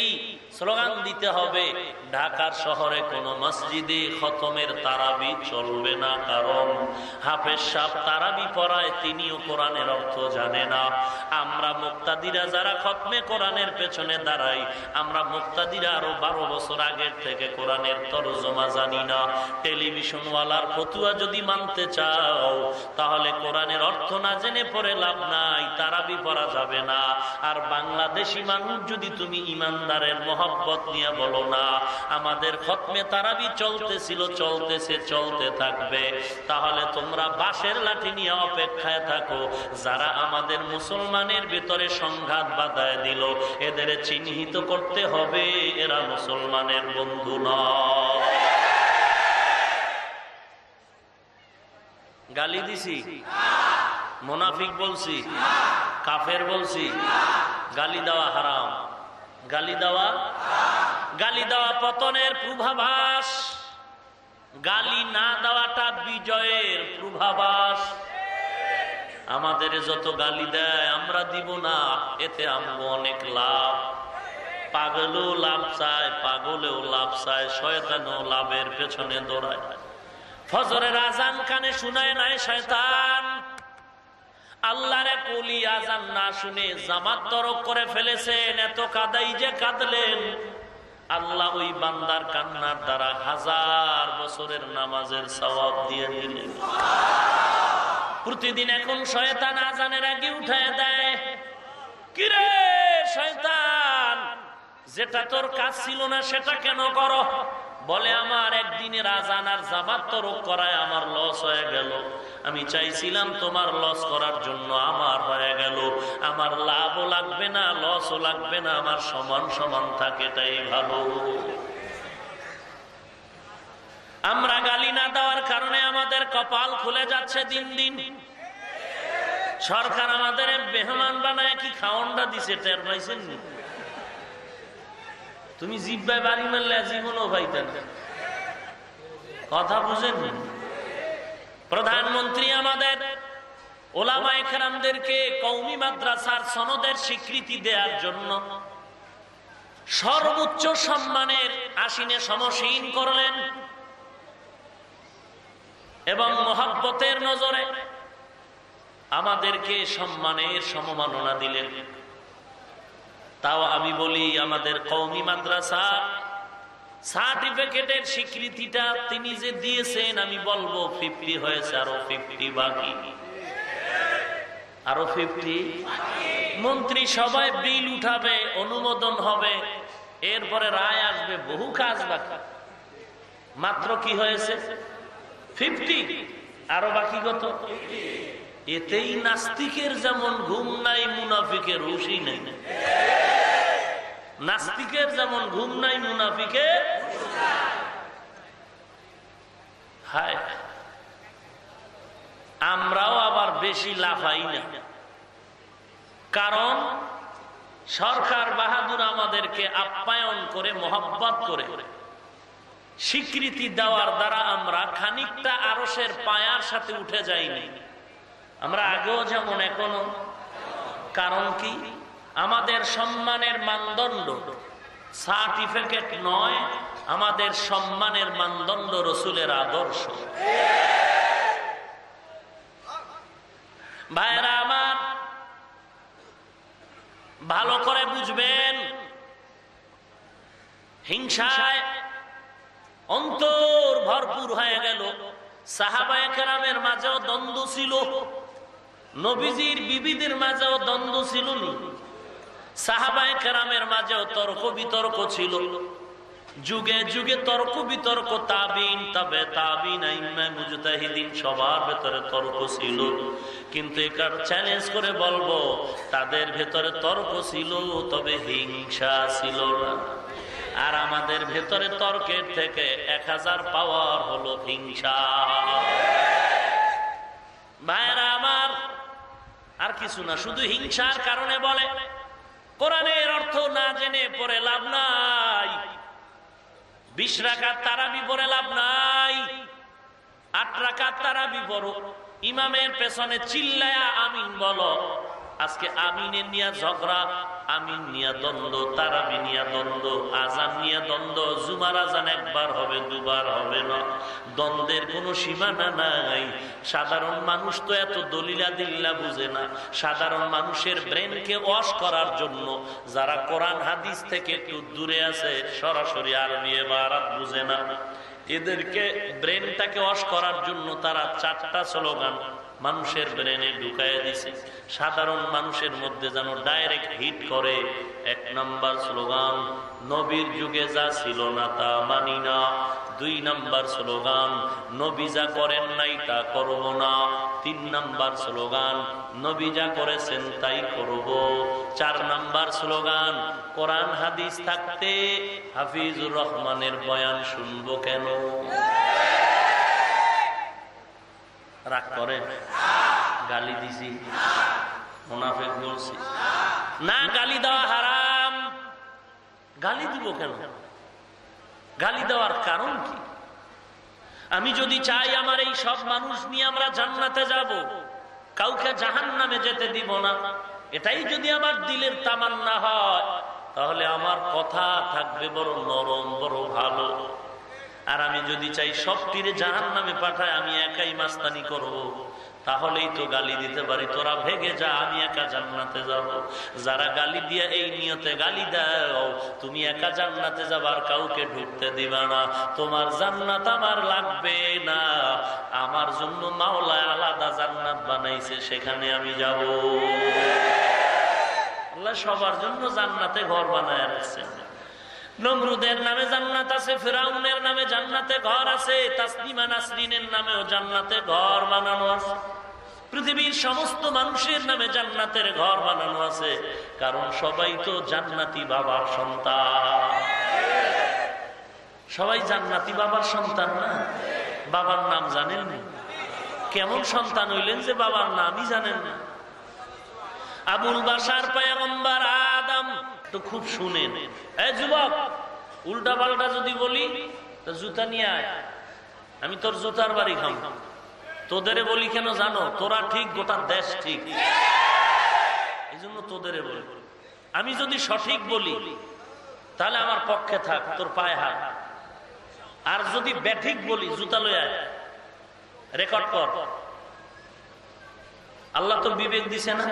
স্লোগান দিতে হবে, ঢাকার শহরে কোন মসজিদে খতমের তারাবি চলবে না, কারণ হাফেজ সাহ তারাবি পড়ায় তিনিও কোরআনের অর্থ জানে না। আমরা মুক্তাদিরা যারা খতমে কোরআনের পেছনে দাঁড়াই, আমরা মুক্তাদিরা আরও বারো বছর আগের থেকে কোরআনের তরজমা জানি না। টেলিভিশনওয়ালার ফতুয়া যদি মানতে চাও, তাহলে কোরআনের অর্থ না জেনে পড়ে লাভ নাই, তারাবি পড়া যাবে না। আর বাংলাদেশি মানুষ যদি তুমি ইমানদারের মহব্বত নিয়ে বলো না, আমাদের খতমে তারাবি চলতেছিল, চলতেছে, চলতে থাকবে। তাহলে তোমরা বাঁশের লাঠি নিয়ে অপেক্ষায় থাকো, যারা আমাদের মুসলমানের ভিতরে সংঘাত বাধায় দিল, এদের চিহ্নিত করতে হবে, এরা মুসলমানের বন্ধু নয়। গালি দিছি? মোনাফিক বলছি? কাফের বলছি? গালি দেওয়া হারাম। গালি দেওয়া গালি দেওয়া পতনের পূর্বাভাস। গালি না দেওয়াটা বিজয়ের পূর্বাভাস। আমাদের যত গালি দেয়, আমরা দিব না। এতে আমগো অনেক লাভ। পাগলেও লাভ চায়, পাগলেও লাভ চায়, শয়তানও লাভের পেছনে দৌড়ায়। ফজরের আজান কানে শুনায় নাই শয়তান। আল্লাহরে কলি আজান না শুনে জামাত তরক করে ফেলেছেন, এত কাদাই যে কাঁদলেন। আল্লাহ ওই বান্দার কান্নার দ্বারা হাজার বছরের নামাজের সবাব দিয়ে দিলেন। প্রতিদিন এখন শয়তান আজানের আগে উঠায় দেয়। কিরে শয়তান, যেটা তোর কাজ ছিল না সেটা কেন করো? বলে, আমার একদিনে রাজানার জামাত তরক করায় আমার লস হয়ে গেল। আমি চাইছিলাম তোমার লস করার জন্য আমার হয়ে গেল। আমার লাভও লাগবে না, লসও লাগবে না, আমার সমান সমান থাকে তাই ভালো। আমরা গালি না দেওয়ার কারণে আমাদের কপাল খুলে যাচ্ছে দিন দিন। সরকার আমাদের বেহমান বানায় কি খাওয়ানটা দিছে, টের পাইছেন? তুমি জিব্বায় বাড়ি মারলে জীবনও পাইতেন কথা বুঝেন? প্রধানমন্ত্রী আমাদের ওলামা কৌমি মাদ্রাসার সনদের স্বীকৃতি দেওয়ার জন্য সর্বোচ্চ সম্মানের আসিনে সমসীন করলেন এবং মহাব্বতের নজরে আমাদেরকে সম্মানের সমমাননা দিলেন। তাও আমি বলি, আমাদের কৌমি মাদ্রাসা সার্টিফিকেটের স্বীকৃতিটা তিনি যে দিয়েছেন, আমি বলব ফিফটি হয়েছে, আরও ফিফটি বাকি। আরও ফিফটি মন্ত্রী সবাই বিল উঠাবে, অনুমোদন হবে, এরপরে রায় আসবে, বহু কাজ বাকি। মাত্র কি হয়েছে? ফিফটি আরও বাকি কত? এতেই নাস্তিকের যেমন ঘুম নাই, মুনাফিকের হুশি নেই। নাস্তিকের যেমন ঘুম নাই, মুনাফিকের আমরাও আবার বেশি লাফাই না। কারণ সরকার বাহাদুর আমাদেরকে আপ্যায়ন করে, মোহাব্বত করে। স্বীকৃতি দেওয়ার দ্বারা আমরা খানিকটা আরসের পায়ার সাথে উঠে যাইনি। আমরা আগেও যেমন এখনও। কারণ কি? আমাদের সম্মানের মানদণ্ড সার্টিফিকেট নয়, আমাদের সম্মানের মানদণ্ড রসুলের আদর্শ। ভাইরা আমার, ভালো করে বুঝবেন, হিংসায় অন্তর ভরপুর হয়ে গেল। সাহাবায়ামের মাঝেও দ্বন্দ্ব ছিল। নবীজির বিবিদের মাঝেও দ্বন্দ্ব ছিল সাহাবায় কেরামের মাঝেও তর্ক বিতর্ক ছিল। যুগে যুগে তর্ক বিতর্ক, তাবিন, তবে, তাবিন মুজতাহিদিন সবার ভেতরে তর্ক ছিল। কিন্তু একার চ্যালেঞ্জ করে বলব, তাদের ভেতরে তর্ক ছিল, তবে হিংসা ছিল না। আর আমাদের ভেতরে তর্কের থেকে এক হাজার পাওয়ার হলো হিংসা। ভাইরা আর কিছু না, শুধু হিংসার কারণে বলে। কোরআনের অর্থ না জেনে পরে লাভ নাই। বিশ রাখার তারা বিপরে লাভ নাই। আট রাখার তারা বিপর ইমামের পেছনে চিল্লায়া আমিন বলো। আজকে আমিনের নিয়ে ঝগড়া আমিন নিয়া দ্বন্দ্ব তারাবি নিয়ে দ্বন্দ্ব, আজান নিয়া দ্বন্দ্ব, জুমার আজান একবার হবে, দুবার হবে না। দ্বন্দ্বের কোনো সীমানা নাই। সাধারণ মানুষ তো এত দলিলা দিল্লা বুঝে না। সাধারণ মানুষের ব্রেনকে ওয়াশ করার জন্য যারা কোরআন হাদিস থেকে একটু দূরে আছে, সরাসরি আরবি এবার বুঝে না। এদেরকে ব্রেনটাকে ওয়াশ করার জন্য তারা চারটা স্লোগান মানুষের ব্রেনে ঢুকাই দিছে। সাধারণ মানুষের মধ্যে যেন ডাইরেক্ট হিট করে। এক নাম্বার স্লোগান, নবীর যুগে যা ছিল না তা মানি না। দুই নাম্বার স্লোগান, নবী যা করেন নাই তা করব না। তিন নাম্বার স্লোগান, নবী যা করেছেন তাই করব। চার নাম্বার স্লোগান, কোরআন হাদিস থাকতে হাফিজুর রহমানের বয়ান শুনব কেন? রাগ করে। গালি দিছি। মুনাফেক বলছি। না, গালি দেওয়া হারাম। গালি দিব কেন? গালি দেওয়ার কারণ কি? আমি যদি চাই আমার এই সব মানুষ নিয়ে আমরা জান্নাতে যাব, কাউকে জাহান নামে যেতে দিব না। এটাই যদি আমার দিলের তামান্না হয়, তাহলে আমার কথা থাকবে বড় নরম বড় ভালো। আর আমি যদি চাই সব তীরে জাহান নামে পাঠায়, আমি একাই মাস্তানি করব। তাহলেই তো গালি দিতে পারি। তোরা ভেগে যা, আমি একা জান্নাতে যাব। যারা গালি দিয়ে এই নিয়তে গালি দাও, তুমি একা জান্নাতে যাবার কাউকে ঢুকতে দিবা না। তোমার জান্নাত আমার লাগবে না। আমার জন্য মাওলায় আলাদা জান্নাত বানাইছে, সেখানে আমি যাব। আল্লাহ সবার জন্য জান্নাতে ঘর বানায় রাখছেন। নমরুদের নামে জান্নাত আছে, ফেরাউনের নামে জান্নাতে ঘর আছে, তাসলিমা নাসরিনের নামেও জান্নাতে ঘর বানানো আছে। পৃথিবীর সমস্ত মানুষের নামে জান্নাতের ঘর বানানো আছে, কারণ সবাই তো জান্নাতি বাবার সন্তান। সবাই জান্নাতি বাবার সন্তান না? বাবার নাম জানেন না? কেমন সন্তান হইলেন যে বাবার নামই জানেন না? আবুল বাসার পায়গম্বার আদম তো খুব শুনেন। এই যুবক, উল্টা পাল্টা যদি বলি, তো জুতা নিয়ে আয়। আমি তোর জুতার বাড়ি খাম। তোদের বলি কেন জানো? তোরা ঠিক, গোটা দেশ ঠিক। এই জন্য তোদের বলি। আমি যদি সঠিক বলি, তাহলে আমার পক্ষে থাক, তোর পায়ে হাত। আর যদি ব্যাঠিক বলি, জুতা লয়ে রেকর্ড কর। আল্লাহ তো বিবেক দিছে না?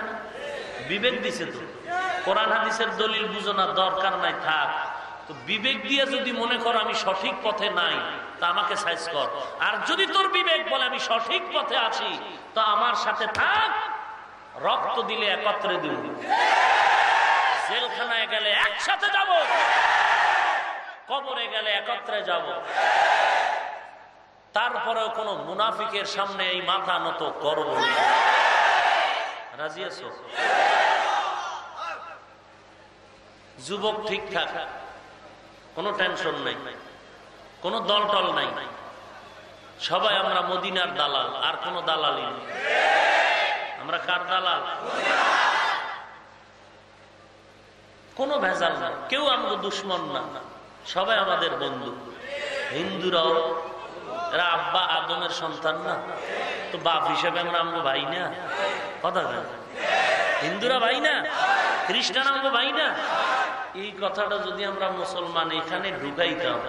বিবেক দিছে তো। কোরআন হাদিসের দলিল বুঝো না দরকার নাই, থাক। তো বিবেক দিয়ে যদি মনে করো আমি সঠিক পথে নাই, তা আমাকে সাইজ কর। আর যদি তোর বিবেক বলে আমি সঠিক পথে আছি, তো আমার সাথে থাক। রক্ত দিলে একত্রে দিব। জেলখানায় গেলে একসাথে যাব। কবরে গেলে একত্রে যাব। তারপরেও কোন মুনাফিকের সামনে এই মাথা নত করব রাজি আছো? যুবক ঠিকঠাক কোনো টেনশন নাই। কোনো দল টল নাই। সবাই আমরা মদিনার দালাল, আর কোনো দালালি নেই। আমরা কার দালাল? কোনো ভেজাল না কেউ আমাদের দুশ্মন না। সবাই আমাদের বন্ধু। হিন্দুরাও, এরা আব্বা আদমের সন্তান না? তো বাপ হিসেবে আমরা আমগো ভাই না? কথা হিন্দুরা ভাই না? খ্রিস্টান আমগো ভাই না? এই কথাটা যদি আমরা মুসলমান এখানে ঢুকাইতাম,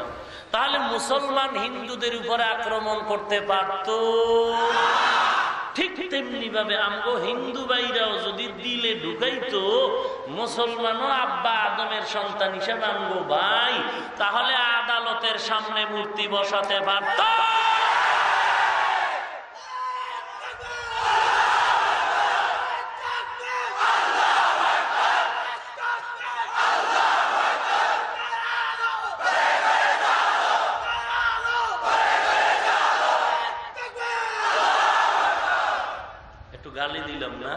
তাহলে মুসলমান হিন্দুদের উপরে আক্রমণ করতে পারত। ঠিক তেমনি ভাবে আমগো হিন্দু ভাইরাও যদি দিলে ঢুকাইতো, মুসলমানও আব্বা আদমের সন্তান হিসেবে আমগো ভাই, তাহলে আদালতের সামনে মূর্তি বসাতে পারত একটু গালি দিলাম না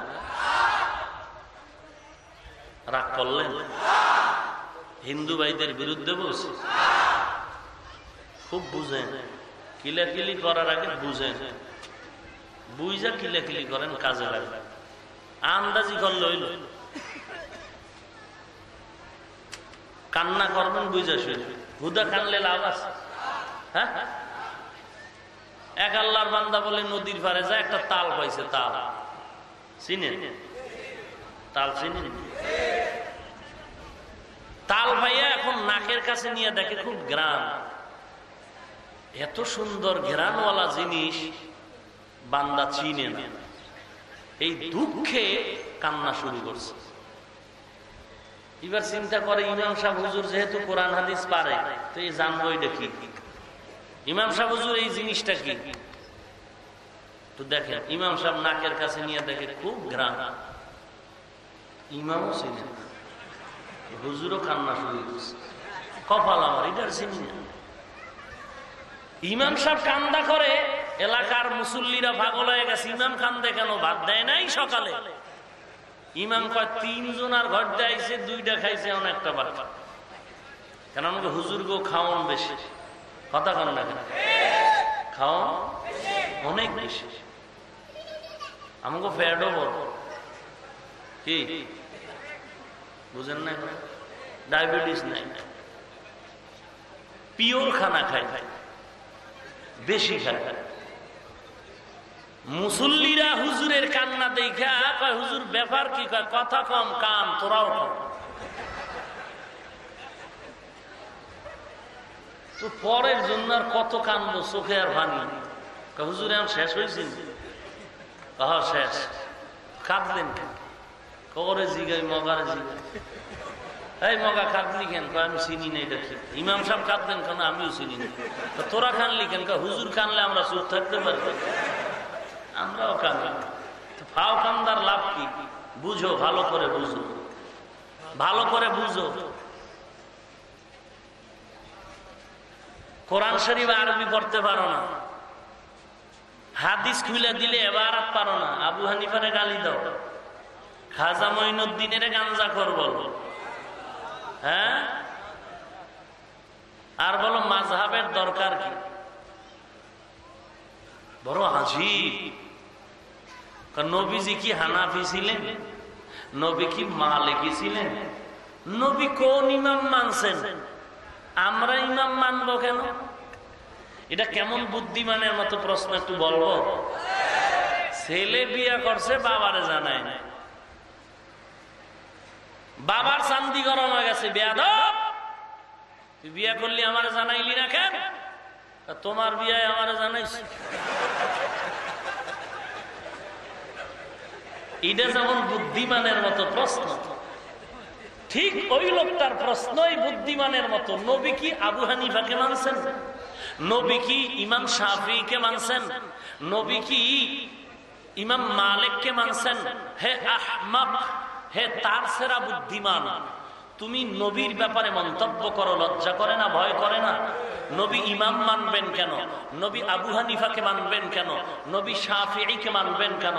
রাগ করলেন হিন্দু বিরুদ্ধে বলছে। খুব বুঝেন। কিলাকিলি করার আগে বুঝেন। বুঝা কিলাকিলি করেন, কাজে লাগে আন্দাজি করলে হইল কান্না করবেন বুঝা শুয়ে হুদা কানলে লাভ আছে। হ্যাঁ? এক আল্লাহর বান্দা বলে, নদীর পারে যায়, একটা তাল পাইছে তাল। চিনেন? তাল চিনেন? তাল ভাইয়া এখন নাকের কাছে নিয়ে দেখে খুব গ্রাম। এত সুন্দর ঘেরানওয়ালা জিনিস বান্দা চিনে না। এই দুঃখে কান্না শুরু করছে। এবার চিন্তা করে, ইমাম সাহ হুজুর যেহেতু কোরআন হাদিস পারে, তো এই জানব এটা কি? ইমাম সাহ হুজুর, এই জিনিসটা কি? তো দেখেন, ইমাম সাহেব নাকের কাছে নিয়ে দেখে খুব গ্রাম। ইমামও চিনে হুজুরও কান্না শুরু করছে কপাল আমার, এটার চিনি ইমাম সাহেব কান্দা করে, এলাকার মুসল্লিরা পাগল হয়ে গেছে। ইমাম কান্দে কেন? ভাত দেয় নাই সকালে। ইমাম কয়, তিনজন আর ঘর দেয়ছে দুইটা খাইছে অনেকটা ভাত। কেন? আমাকে হুজুর গো খাওয়ান বেশি। কথা কন না কেন? খাওয়ান অনেক বেশি। আমাকে ফ্যাটও বড়। কি? বুঝেন না ডায়াবেটিস নাই। পিওর খানা খাই বেশি খায়। মুসল্লিরা হুজুরের কান্না দেখা হুজুর, ব্যাপার কি? কয়, কথা কম কাম তোরাও কম। তো পরের জন্য আর কত কান্দো চোখে আর ভানি হুজুর, এখন শেষ হয়েছে? কহ শেষ। কাঁদলেন কবরে জিগাই, মগারে জিগাই। এই মগা কাঁদলি কেন? আমি চিনি না, এটা ঠিক। ইমাম সাহেব কাঁদলেন কেন? আমিও চিনি না। তোরা কানলি কেন? হুজুর কানলে আমরা চুপ থাকতে পারি আমরাও কাঁদি ফাও কান্দার লাভ কি? বুঝো, ভালো করে বুঝো। ভালো করে বুঝো। কোরআন শরীফ আরবি পড়তে পারো না। হাদিস খুলে দিলে এবার পারো না। আবু হানিফারে গালি দাও। খাজা মঈনুদ্দিনের গাঞ্জা কর বলো। হ্যাঁ? আর বলো, মাঝহাবের দরকার কি? বড় আজীব। নবীজি কি হানাফি ছিলেন? নবী কি মালিকি ছিলেন? নবী কোন ইমাম মানছেন? আমরা ইমাম মানব কেন? এটা কেমন বুদ্ধিমানের মতো প্রশ্ন একটু বলব? ছেলে বিয়া করছে, বাবারে জানায় না। বাবার শান্তি গরম হয়ে গেছে, বেয়াদব। তুই বিয়া করলি, আমার জানাইলি না কেন? তোমার বিয়ায় আমার জানাইছি। এটা যেমন বুদ্ধিমানের মতো প্রশ্ন, ঠিক ওই লোকটার প্রশ্নই বুদ্ধিমানের মতো। নবী কি আবু হানিফাকে মানছেন? নবী কি ইমাম শাফিকে মানছেন? নবী কি ইমাম মালিককে মানছেন? হে আহমাক হে তার সেরা বুদ্ধিমান, তুমি নবীর ব্যাপারে মন্তব্য করো, লজ্জা করে না, ভয় করে না? নবী ইমাম মানবেন কেন? নবী আবু হানিফাকে মানবেন কেন? নবী শাফিকে মানবেন কেন?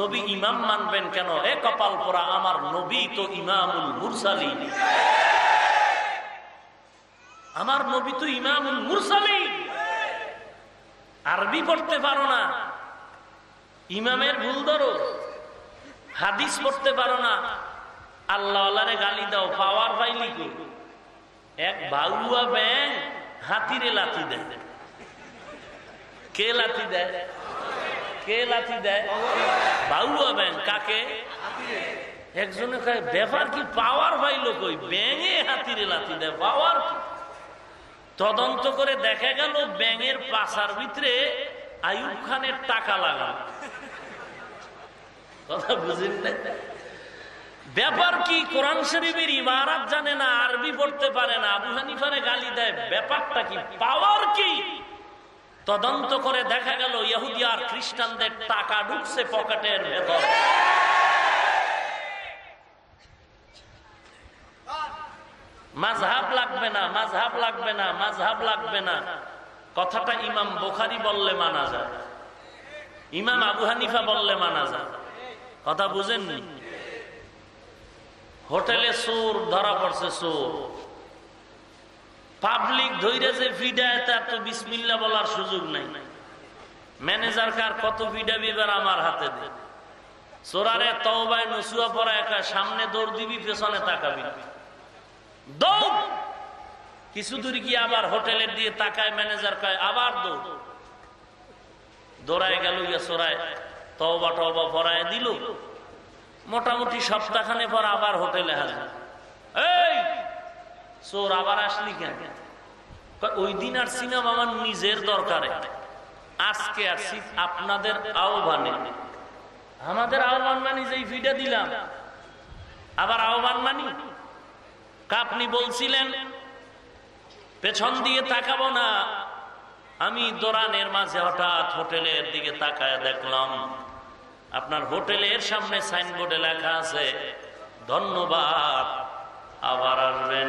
নবী ইমাম মানবেন কেন? এ কপাল পোড়া, আমার নবী তো ইমামুল মুরসালি আমার নবী তো ইমামুল মুরসালি আরবি পড়তে পারো না। ইমামের ভুল ধরো। হাদিস পড়তে পারো না। আল্লাহ গালি দাও, পাওয়ার পাইলি এক বাউয়া ব্যাং হাতিরে লাথি দেয়। কে লাথি দেয়? কে লাথি দেয়? বাউয়া ব্যাং কাকে? একজনে কয়, ব্যাপার কি পাওয়ার পাইলো কই? ব্যাঙে হাতিরে লাথি দেয়, পাওয়ার তদন্ত করে দেখা গেল ব্যাঙের পাশার ভিতরে আয়ুব খানের টাকা লাগানো। কথা বুঝেন না? ব্যাপার কি? কোরআন শরীফের ইমারাত জানে না, আরবি পড়তে পারে না। আবু হানিফারে গালি দেয়, ব্যাপারটা কি? পাওয়ার কি? তদন্ত করে দেখা গেল, ইহুদি আর খ্রিস্টানদের টাকা ঢুকছে পকেটের ভেতর। মাঝহাব লাগবে না, মাঝহাব লাগবে না, মাঝহাব লাগবে না। কথাটা ইমাম বোখারি বললে মানা যায়। ইমাম আবু হানিফা বললে মানা যায়। কথা বুঝেননি? হোটেলে চোর ধরা পড়ছে চোর পাবলিক ধৈর্য যে ফিডায় তার তো বিসমিল্লা বলার সুযোগ নাই। ম্যানেজার কার কত ফিডা বিবার আমার হাতে দে। চোরারে তওবায় নসুয়া পড়া একা সামনে দৌড় দিবি, পেছনে তাকাবি দৌড়! কিছু দূর গিয়ে আবার হোটেলের দিয়ে তাকায়, ম্যানেজার কয়, আবার দৌড়। দৌড়ায় গেল ইয়া চোরায় তওবা টবা পড়ায় দিল। মোটামুটি সপ্তাহখানে পর আবার হোটেলে হাজির। এই, চোর আবার আসলি কেন? ওই দিন আর সিনেমা আমার নিজের দরকারে। আজকে আসছি আপনাদের আহ্বানে। আমাদের আহ্বান মানি যে ভিডিও দিলাম। আবার আহ্বান মানি? আপনি বলছিলেন, পেছন দিয়ে তাকাবো না। আমি দোরানের মাঝে হঠাৎ হোটেলের দিকে তাকায় দেখলাম। আপনার হোটেলের সামনে সাইনবোর্ডে লেখা আছে, ধন্যবাদ, আবার আসবেন।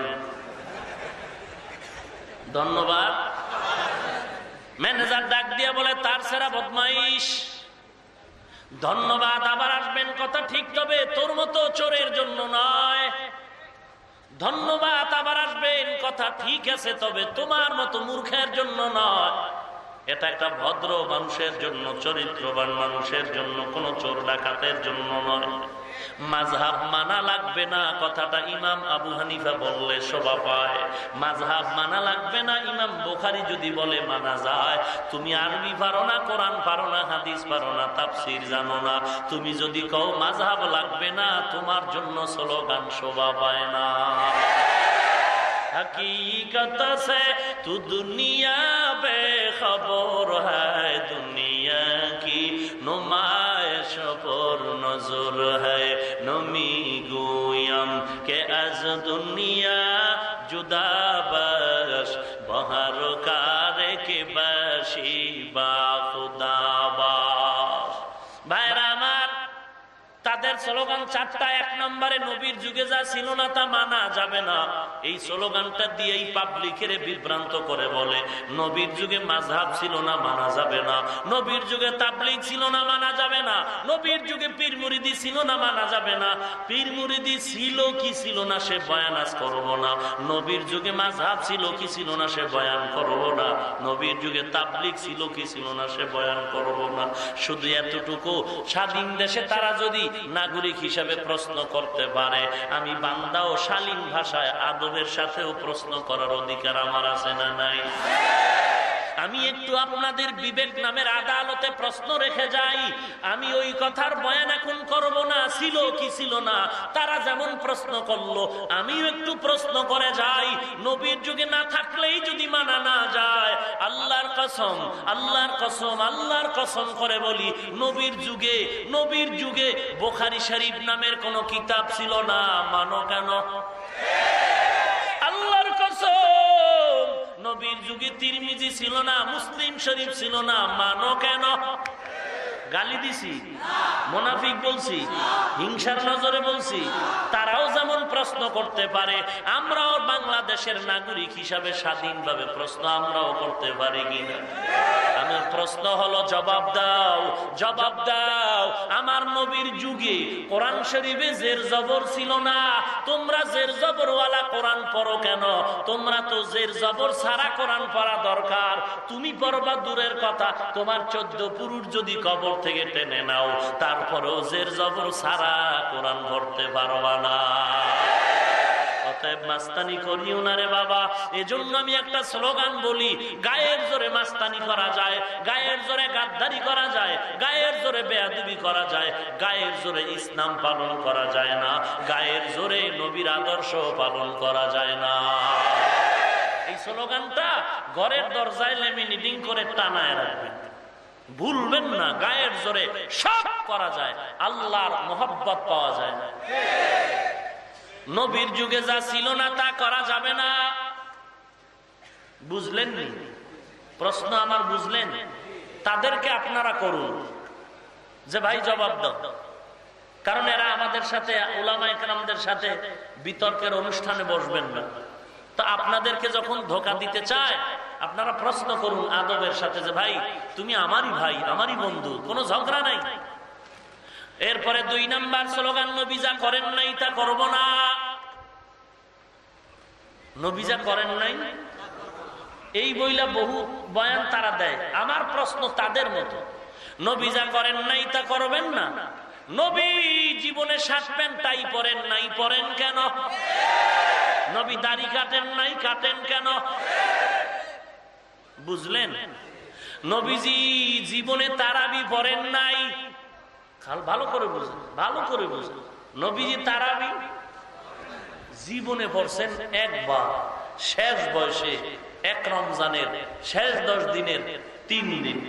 ধন্যবাদ? ম্যানেজার ডাক দিয়া বলে, তার সেরা বদমাইশ। ধন্যবাদ, আবার আসবেন। কথা ঠিক তবে তোর মতো চোরের জন্য নয়। ধন্যবাদ, আবার আসবেন। কথা ঠিক আছে তবে তোমার মতো মূর্খের জন্য নয়। এটা একটা ভদ্র মানুষের জন্য, চরিত্রবান মানুষের জন্য, কোন চোর ডাকাতের জন্য নয়। মাঝহাব মানা লাগবে না, কথাটা ইমাম আবু হানিফা বললে শোভা পায়। মাঝহাব মানা লাগবে না, ইমাম বোখারি যদি বলে মানা যায়। তুমি আরবি পারো না, কোরআন পারো না, হাদিস পারো না তাপসির জানো না। তুমি যদি কও মাঝহাব লাগবে না, তোমার জন্য স্লোগান শোভা পায় না। হকীকত সে, তু দুনিয়া বেখবর হ্যায়, দুনিয়া কি নুমায়শ পর নজর হ্যায়, নমি গুয়ম কে আজ দুনিয়া স্লোগান চারটা এক নম্বরে নবীর যুগে যা ছিল না তা মানা যাবে না। এই স্লোগানটা দিয়েই পাবলিকের বিভ্রান্ত করে বলে, নবীর যুগে মাঝহাব ছিল না, মানা যাবে না। নবীর যুগে তাবলিক ছিল না, মানা যাবে না। নবীর যুগে পীর মুরিদি ছিল না, মানা যাবে না। পীর মুরিদি ছিল কি ছিল না সে বয়ান আজ করব না। নবীর যুগে মাঝহাব ছিল কি ছিল না সে বয়ান করব না। নবীর যুগে তাবলিক ছিল কি ছিল না সে বয়ান করব না। শুধু এতটুকু, স্বাধীন দেশে তারা যদি নাগরিক হিসাবে প্রশ্ন করতে পারে। আমি বান্দা ও শালীন ভাষায় আদবের সাথেও প্রশ্ন করার অধিকার আমার আছে না নাই? আমি একটু আপনাদের বিবেক নামের আদালতে প্রশ্ন রেখে যাই। আমি ওই কথার বয়ান এখন করব। না ছিল কি ছিল না? তারা যেমন প্রশ্ন করল, আমিও একটু প্রশ্ন করে যাই। নবীর যুগে না থাকলেই যদি মানা না যায়, আল্লাহর কসম আল্লাহর কসম আল্লাহর কসম করে বলি, নবীর যুগে নবীর যুগে বোখারি শরীফ নামের কোনো কিতাব ছিল না, মানো কেন? আল্লাহর কসম, নবীর যুগে তিরমিজি ছিল না, মুসলিম শরীফ ছিল না, মানো কেন? গালি দিছি। মোনাফিক বলছি। হিংসার নজরে বলছি। তারাও প্রশ্ন করতে পারে। আমরাও বাংলাদেশের নাগরিক হিসাবে স্বাধীনভাবে প্রশ্ন আমরাও করতে পারি কিনা? আমার প্রশ্ন হলো, জবাব দাও জবাব দাও। আমার নবীর যুগে কোরআন শরীফে জের জবর ছিল না। তোমরা জের জবরওয়ালা কোরআন পড়ো কেন? তোমরা তো জের জবর সারা কোরআন পড়া দরকার। তুমি পড়বা দূরের কথা, তোমার চোদ্দ পুরুষ যদি কবর থেকে টেনে নাও, তারপরেও জের জবর সারা কোরআন পড়তে পারবা না। স্লোগান বলি, গায়ের জোরে মাস্তানি করা যায়, গায়ের জোরে করা যায়, গায়ের জোরে করা যায় জোরে ইসলাম পালন করা যায় না, গায়ের জোরে নবীর আদর্শ পালন করা যায় না। এই স্লোগানটা ঘরের দরজায় লেমিনিটিং করে টানায় রাখবেন। ভুলবেন না, গায়ের জোরে সব করা যায়, আল্লাহর মোহব্বত পাওয়া যায় না। নবীর যুগে যা ছিল না, তা করা যাবে না। বুঝলেন প্রশ্ন আমার, বুঝলেন? তাদেরকে আপনারা করুন। যে ভাই জবাব দাও। কারণ এরা আমাদের সাথে ওলামা সাথে বিতর্কের অনুষ্ঠানে বসবেন না। তো আপনাদেরকে যখন ধোকা দিতে চায়, আপনারা প্রশ্ন করুন আদবের সাথে যে, ভাই, তুমি আমারই ভাই, আমারই বন্ধু, কোনো ঝগড়া নাই। এরপরে দুই নাম্বার স্লোগান নবীজা করেন নাই তা করব না। নবীজা করেন নাই, এই বইলা বহু বয়ান তারা দেয়। আমার প্রশ্ন তাদের মতো নবীজা করেন নাই তা করবেন না? নবী জীবনে প্যান্ট তাই পরেন নাই। পরেন কেন? নবী দাড়ি কাটেন নাই, কাটেন কেন? বুঝলেন? নবীজি জীবনে তারাবি পরেন নাই। ভালো করে বুঝেন, ভালো করে বুঝেন। নবীজি তারাবি জীবনে পড়ছেন একবার, শেষ বয়সে, এক রমজানের, শেষ দশ দিনের, তিন দিন।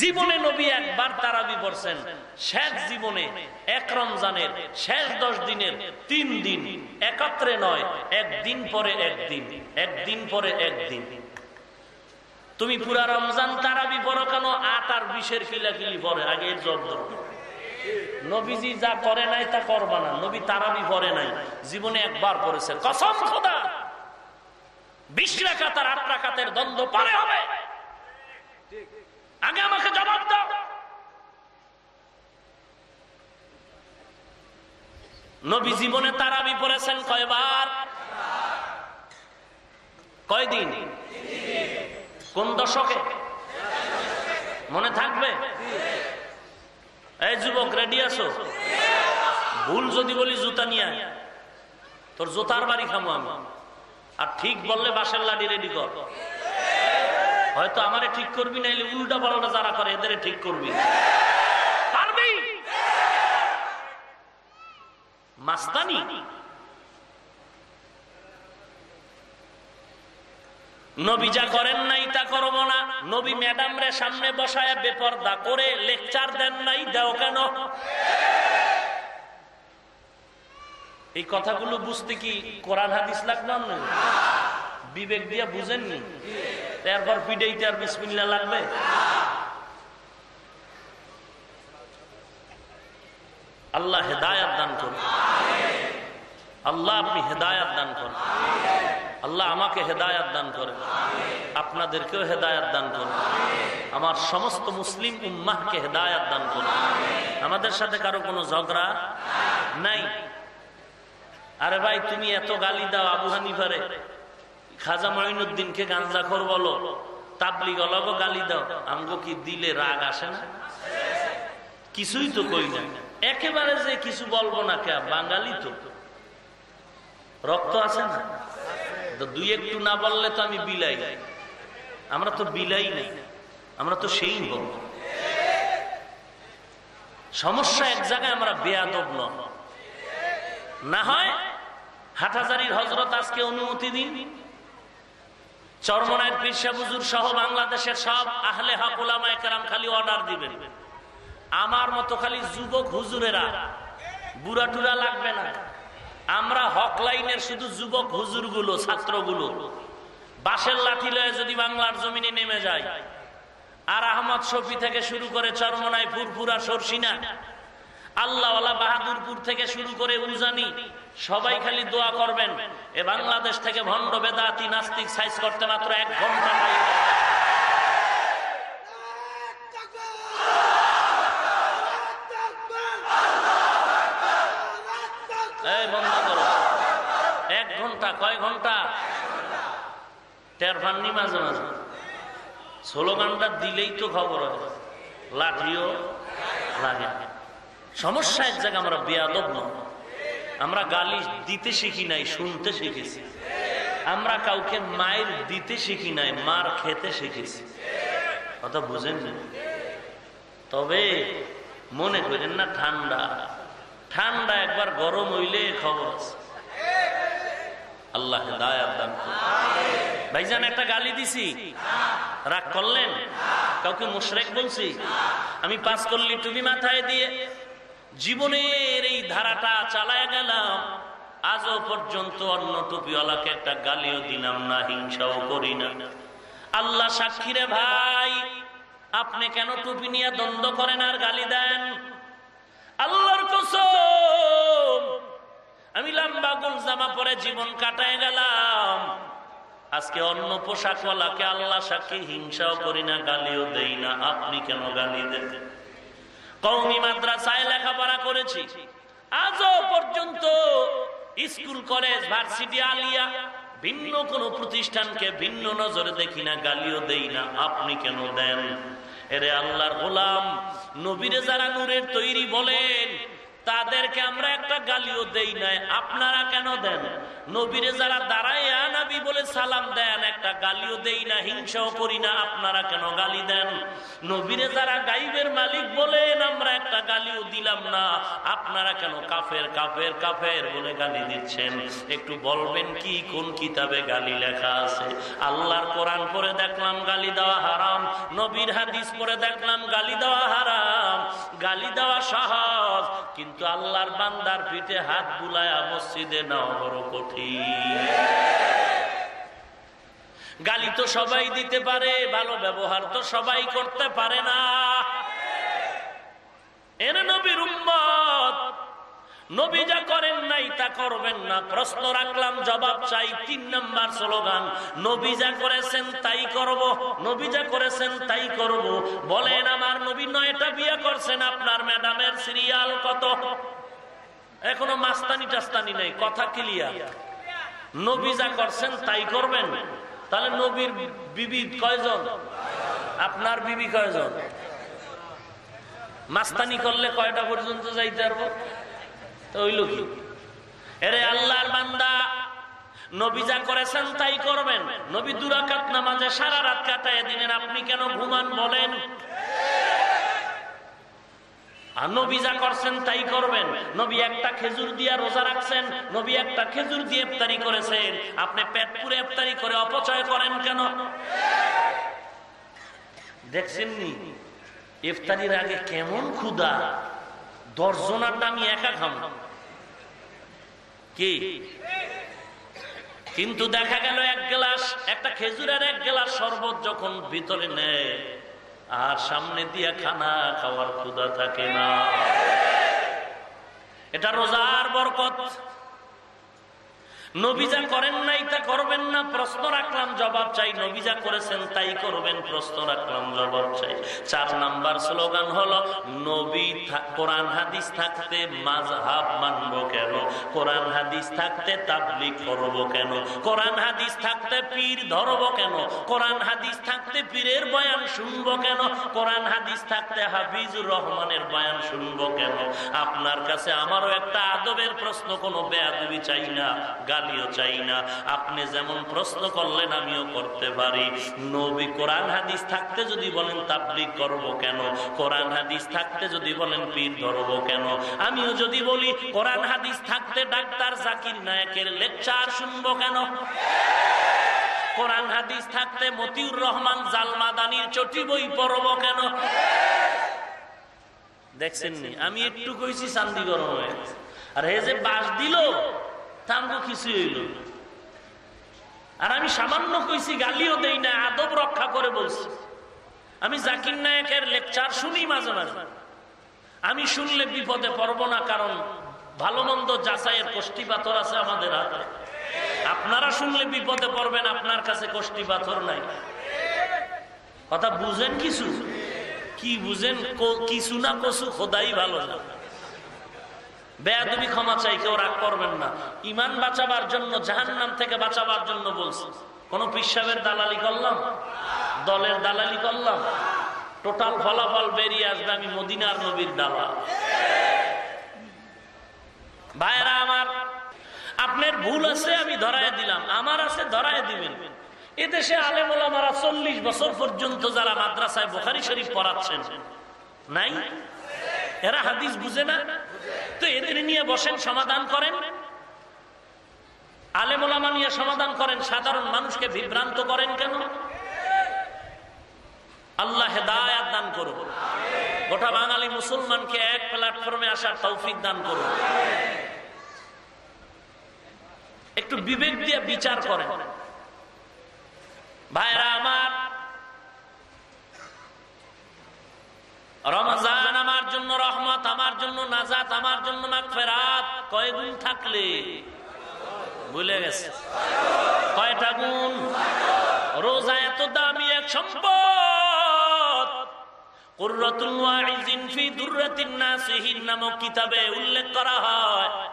জীবনে নবী একবার তারাবি পড়ছেন, শেষ জীবনে এক রমজানের, শেষ দশ দিনের, তিন দিন। একত্রে নয়, একদিন পরে একদিন একদিন পরে একদিন। তুমি পুরা রমজান তারাবি পড়ো কেন? আট আর বিশের কিলাকিলি পরে আগে এর জব নবীজি যা করে নাই তা করবা না, নবী তারাবি পরে নাই, জীবনে একবার পড়েছে। কসম খোদা! বিশ রাখাত আর আট রাখাতের দ্বন্দ্ব পরে হবে। আগে আমাকে জবাব দাও। নবী জীবনে তারাবি পড়েছেন কয়বার? কয়দিন? কোন দশকে? মনে থাকবে? এই যুবক রেডি আছো? ভুল যদি বলি, জুতা নিয়ে তোর জুতার বাড়ি খামো আমি। আর ঠিক বললে বাসের লাডি রেডি কর। হয়তো আমারে ঠিক করবি না এলে উল্টা পাল্টা যারা করে, এদের ঠিক করবি। পারবি? মাস্তানি? নবী যা করেন নাই তা করব না। নবী ম্যাডাম রে সামনে বসায় বেপর্দা করে লেকচার দেন নাই, দেও কেন? এই কথাগুলো বুঝতে কি কোরআন হাদিস লাগলাম না? বিবেক দিয়ে বুঝেননি? এরপর পিডেইতে আর বিসমিল্লা লাগবে? আল্লাহ হেদায়াত দান করুন। আল্লাহ আপনি হেদায়াত দান করেন। আল্লাহ আমাকে হেদায়াত দান করেন। আপনাদেরকেও হেদায়াত দান করুন। আমার সমস্ত মুসলিম উম্মাহকে হেদায়াত দান করুন। আমাদের সাথে কারও কোনো ঝগড়া নাই? আরে ভাই, তুমি এত গালি দাও আবু হানিফারে। খাজা মঈনুদ্দিনকে গাঞ্জাখর বলো। তাবলিগ অলগ গালি দাও। আমগো কি দিলে রাগ আসে না? কিছুই তো কই না। একেবারে যে কিছু বলব না কে? বাঙালি তো। রক্ত আছে না? দুই একটু না বললে তো আমি বিলাই। আমরা তো বিলাই নাই। আমরা তো সেই বল সমস্যা এক জায়গায় আমরা বেয়াদব ন না হয় হাটাজারির হজরত আজকে অনুমতি দিন। চরমনায়ের পিরসা বুজুর সহ বাংলাদেশের সব আহলে হক খালি অর্ডার দিবেন। আমার মতো খালি যুবক হুজুরেরা বুড়া টুরা লাগবে না। আমরা হক লাইনের শুধু যুবক হুজুরগুলো ছাত্রগুলো। বাসের লাঠি লয়ে যদি বাংলার জমিনে নেমে যায়, আর আহমদ শফি থেকে শুরু করে চরমনায় ফুরফুরা, সরসিনা, আল্লাহওয়ালা বাহাদুরপুর থেকে শুরু করে উজানি, সবাই খালি দোয়া করবেন, এ বাংলাদেশ থেকে ভণ্ড বেদাতি নাস্তিক সাইজ করতে মাত্র এক ঘণ্টা এই বন্ধ করো? এক ঘণ্টা, কয় ঘণ্টা? টের ফাননি মাঝে মাঝে? স্লোগানটা দিলেই তো খবর হয়। লাঠিও লাগে সমস্যা এক জায়গায় আমরা বেয়াদব ন আমরা গালি দিতে শিখি নাই, শুনতে শিখেছি। আমরা কাউকে মায়ের দিতে শিখি নাই, মার খেতে শিখেছি। কথা বুঝেন তবে মনে করেন না ঠান্ডা। ঠান্ডা একবার গরম হইলে খবর আছে। আল্লাহ ভাইজান, একটা গালি দিছি। রাগ করলেন? কাউকে মুশরেক বলছি? আমি পাস করলি টুপি মাথায় দিয়ে। জীবনের এই ধারাটা চালায় গেলাম। আজও পর্যন্ত অন্য টুপিওয়ালাকে একটা গালিও দিলাম না, হিংসাও করি না। আল্লাহ সাক্ষীরে ভাই, আপনি কেন টুপি নিয়ে দ্বন্দ্ব করেন আর গালি দেন? আল্লাহর কসম, আমি লম্বা গোল জামা পরে জীবন কাটায় গেলাম। আজকে অন্য পোশাকওয়ালাকে আল্লাহ সাক্ষী হিংসাও করি না, গালিও দেই না। আপনি কেন গালি দেন? কৌমি মাদ্রাসায় লেখাপড়া করেছি। আজও পর্যন্ত স্কুল, কলেজ, ভার্সিটি, আলিয়া ভিন্ন কোন প্রতিষ্ঠানকে ভিন্ন নজরে দেখি না, গালিও দেই না। আপনি কেন দেন? এরে আল্লাহর গোলাম নবীরে যারা নূরের তৈরি বলেন তাদেরকে আমরা একটা গালিও দেই নাই। আপনারা কেন দেন? নবীরে যারা দাঁড়ায় নাবি বলে সালাম দেন, একটা গালিও দেই না, হিংসাও করি না, আপনারা কেন গালি দেন? নবীরে যারা গাইবের মালিক বলেন আমরা একটা গালিও দিলাম না। আপনারা কেন কাফের কাফের কাফের বলে গালি দিচ্ছেন? একটু বলবেন কি, কোন কিতাবে গালি লেখা আছে? আল্লাহর কোরআন পরে দেখলাম গালি দেওয়া হারাম। নবীর হাদিস পরে দেখলাম গালি দেওয়া হারাম। গালি দেওয়া সহজ, কিন্তু আল্লাহর বান্দার পিঠে হাত বুলায় মসজিদে নেওয়া বড় কঠিন। গালি তো সবাই দিতে পারে, ভালো ব্যবহার তো সবাই করতে পারে না। এর নবীর উম্মত নবী যা করেন নাই তা করবেন না। প্রশ্ন রাখলাম, জবাব চাই, তিন নম্বর স্লোগান, নবী যা করেছেন তাই করব, নবী যা করেছেন তাই করব। বলেন আমার নবী নয়টা বিয়ে করছেন, আপনার ম্যাডামের সিরিয়াল কত? এখনও মাস্তানি টাস্তানি নেই, কথা ক্লিয়ার নবী যা করছেন তাই করবেন? তাহলে নবীর বিবি কয়জন? আপনার বিবি কয়জন? মাস্তানি করলে কয়টা পর্যন্ত যাইতে পারব? আপনি কেন ঘুমান বলেন? আর নবী যা করছেন তাই করবেন। নবী একটা খেজুর দিয়ে রোজা রাখছেন, নবী একটা খেজুর দিয়ে ইফতারি করেছেন। আপনি পেট পুরে ইফতারি করে অপচয় করেন কেন? দেখছেন নি ইফতারির আগে কেমন ক্ষুদা দর্জনাটা দামি একা খাম কি? কিন্তু দেখা গেল এক গ্লাস, একটা খেজুরের এক গ্লাস শরবত যখন ভিতরে নেয়, আর সামনে দিয়ে খানা খাওয়ার ক্ষুদা থাকে না। এটা রোজার বরকত। নবীজা করেন নাই তা করবেন না, প্রশ্ন রাখলাম, জবাব চাই। নবীজা করেছেন তাই করবেন, প্রশ্ন রাখলাম, জবাব চাই। চার নাম্বার স্লোগান হলো, নবী কোরআন হাদিস থাকতে মাঝহাব মানবো কেন? কোরআন হাদিস থাকতে তাবলিক করব কেন? কোরআন হাদিস থাকতে পীর ধরবো কেন? কোরআন হাদিস থাকতে পীরের বয়ান শুনব কেন? কোরআন হাদিস থাকতে হাফিজুর রহমানের বয়ান শুনব কেন? আপনার কাছে আমারও একটা আদবের প্রশ্ন, কোনো বেয়াদবি চাই না। গালিও চাই না। আপনি যেমন প্রশ্ন করলেন, আমিও করতে পারি। নবী কোরআন হাদিস থাকতে যদি বলেন তাবলিক করব কেন? কোরআন হাদিস থাকতে যদি বলেন, পীর ধরব কেন? আমিও যদি বলি, কোরআন হাদিস থাকতে ডাক্তার জাকির নায়কের লেকচার শুনব কেন? কোরআন হাদিস থাকতে মতিউর রহমান জালমাদানির চটি বই পড়ব কেন? দেখছেন আমি একটু কইছি চান্দি গরম হয়ে আর হে যে বাস দিল তামগো কিছু হইল আর আমি সামান্য কইছি, গালিও দেই না, আদব রক্ষা করে বলছি। আমি জাকির নায়কের লেকচার শুনি মাঝে মাঝে। আমি শুনলে বিপদে পড়ব না, কারণ ভালো মন্দ যাচাইয়ের কষ্টি পাথর আছে আমাদের হাতে। আপনারা শুনলে বিপদে পড়বেন, আপনার কাছে কষ্টি পাথর নাই। কথা বুঝেন কিছু? কি বুঝেন? কিছু না, কসু, খোদাই ভালো না। বেয়াদবি ক্ষমা চাই, কেউ রাগ করবেন না। ইমান বাঁচাবার জন্য জাহান নাম থেকে বাঁচাবার জন্য বলছি। কোন পিসাবের দালালি করলাম? দলের দালালি করলাম? টোটাল ফলাফল বেরিয়ে আসবে আমি মদিনার নবীর দালাল। ভাইরা আমার, আপনার ভুল আছে, আমি ধরাই দিলাম। আমার আছে ধরাই দিবেন। এদেশে আলেমারা চল্লিশ বছর পর্যন্ত যারা মাদ্রাসায় বোখারি শরীফ পড়াচ্ছেন, নাই? এরা হাদিস বুঝে না? তো এদের নিয়ে বসেন, সমাধান করেন। আলেমোলামা নিয়ে সমাধান করেন, সাধারণ মানুষকে বিভ্রান্ত করেন কেন? আল্লাহ হেদায়াত দান করুন। গোটা বাঙালি মুসলমানকে এক প্ল্যাটফর্মে আসার তৌফিক দান করুন। একটু বিবেক দিয়ে বিচার করেন। ভাইরা আমার রমজান আমার জন্য রহমত, আমার জন্য নাজাত, আমার জন্য মাগফেরাত। কয় গুণ থাকলে? ভুলে গেছে। কয়টা গুণ? রোজা এত দামি এক সম্পদ। নামক উল্লেখ করা হয়।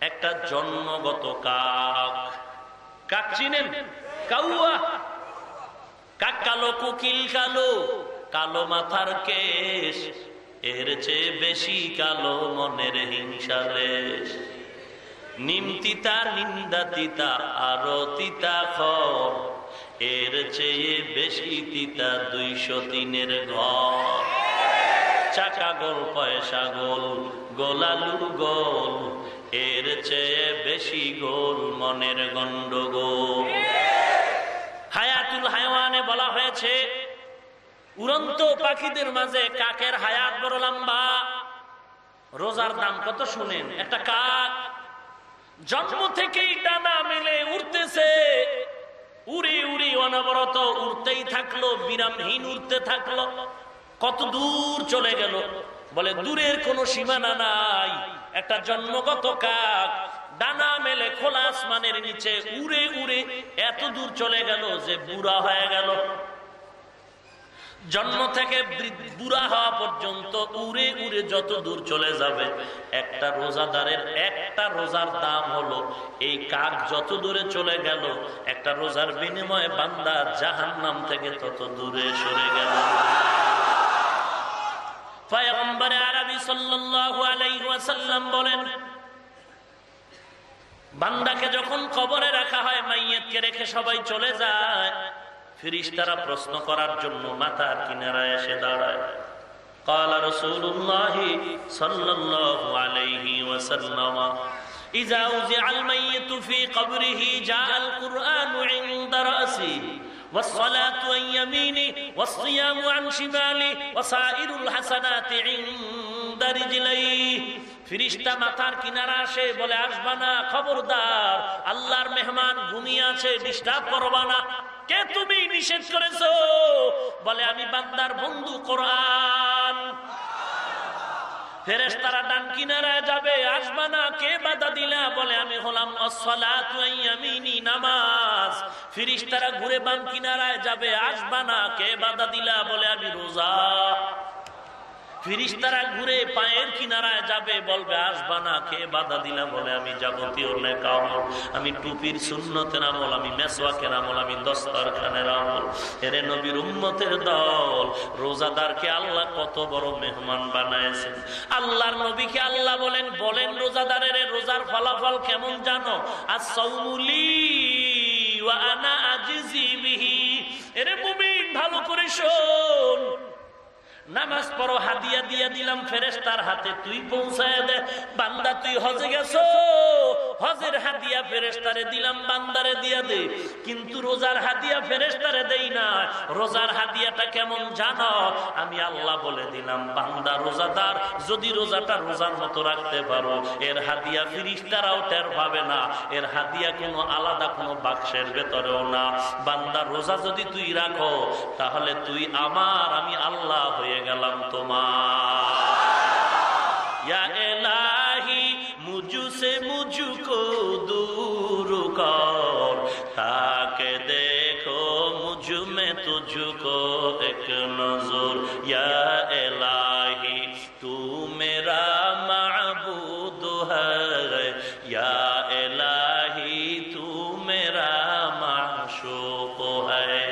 একটা জন্মগত কাক। কাক চিনেন? কাউয়া? কাক কালো, কুকিল কালো। কালো মাথার কেশ, এর চেয়ে বেশি কালো মনের হিংসালেশ নিমতিতা নিন্দা তিতা, আরও তিতা খর এর চেয়ে বেশি তিতা দুইশো তিনের ঘর। চাকা গোল, পয়সা গোল, গোলালু গোল, এর চেয়ে বেশি গোল মনের গন্ডগোল। হায়াতুল হায়ওয়ানে বলা হয়েছে উড়ন্ত পাখিদের মাঝে কাকের হায়াত বড় লম্বা। রোজার দাম কত শুনেন? একটা কাক জন্ম থেকেই ডানা মেলে উড়তেছে। উড়ি উড়ি অনবরত উড়তেই থাকল, বিরামহীন উড়তে থাকল। কত দূর চলে গেল? বলে, দূরের কোনো সীমানা নাই। একটা জন্মগত কাক ডানা মেলে খোলা আসমানের নিচে উড়ে উড়ে এত দূর চলে গেল যে বুড়া হয়ে গেল। জন্ম থেকে বুড়া হওয়া পর্যন্ত উড়ে উড়ে যত দূর চলে যাবে, একটা রোজাদারের একটা রোজার দাম হলো এই কাক যত দূরে চলে গেল, একটা রোজার বিনিময়ে বান্দা জাহান নাম থেকে তত দূরে সরে গেল। আরবি সাল্লাম বলেন, বান্দাকে যখন কবরে রাখা হয়, মাইয়েতকে রেখে সবাই চলে যায়। ফিরিস্তারা প্রশ্ন করার জন্য মাথার কিনারায় এসে দাঁড়ায় قال رسول الله صلى الله عليه وسلم إذا أوزع الميت في قبره جاء القرآن عند رأسه والصلاة عن يمينه والصيام عن شماله وسائر الحسنات عند رجليه ফিরিস্তা মাথার কিনারা আসে বলে আসবা না খবরদার আল্লাহর মেহমান ঘুমিয়ে আছে ডিস্টার্ব করবা না কে তুমি নিষেধ করেছ? বলে, আমি বান্দার বন্ধু কোরআন। ফেরেস তারা ডান কিনারায় যাবে, আসবা না, কে বাধা দিলা? বলে, আমি হলাম অসলাতিনি নামাজ। ফিরিস তারা ঘুরে বান কিনারায় যাবে, আসবা না, কে বাধা দিলা? বলে, আমি রোজা। ফিরিস্তারা ঘুরে পায়ের কিনারায় যাবে, বলবে আসবা না কে বাধা দিলাম বলে আমি যাবতীয় নেকামল। আমি টুপির শূন্যতের আমল, আমি মেসওয়াকের আমল, আমি দস্তর খানের আমল। এরে নবীর উম্মতের দল, রোজাদারকে আল্লাহ কত বড় মেহমান বানাইছেন। আল্লাহর নবীকে আল্লাহ বলেন বলেন রোজাদারের রোজার ফলাফল কেমন জানো? আর সৌমুলি আনা আজিজি বিহি। এরে মুমিন, ভালো করে শোন। নামাজ পড়ো হাদিয়া দিয়া দিলাম ফেরেস্তার হাতে তুই পৌঁছায় দে। বান্দা তুই হজে গেছো? হজের হাদিয়া ফেরেস্তারে দিলাম, বান্দারে দিয়া দে। কিন্তু রোজার হাদিয়া ফেরেস্তারে দেই না। রোজার হাদিয়াটা কেমন জানো? আমি আল্লাহ বলে দিলাম, বান্দা রোজাদার, যদি রোজাটা রোজার মতো রাখতে পারো, এর হাদিয়া ফিরিস্তারাও টের পাবে না। এর হাদিয়া কোনো আলাদা কোনো বাক্সের ভেতরেও না। বান্দা রোজা যদি তুই রাখো, তাহলে তুই আমার, আমি আল্লাহ হয়ে গেলাম তোমার। এলাহি, মুজু সে মুজু কর তাকে দেখো মুঝু মে তুঝুকো এক নজর ইয়া এলাহি তু মেরা মাবুদ है या इलाही तू मेरा माशूक है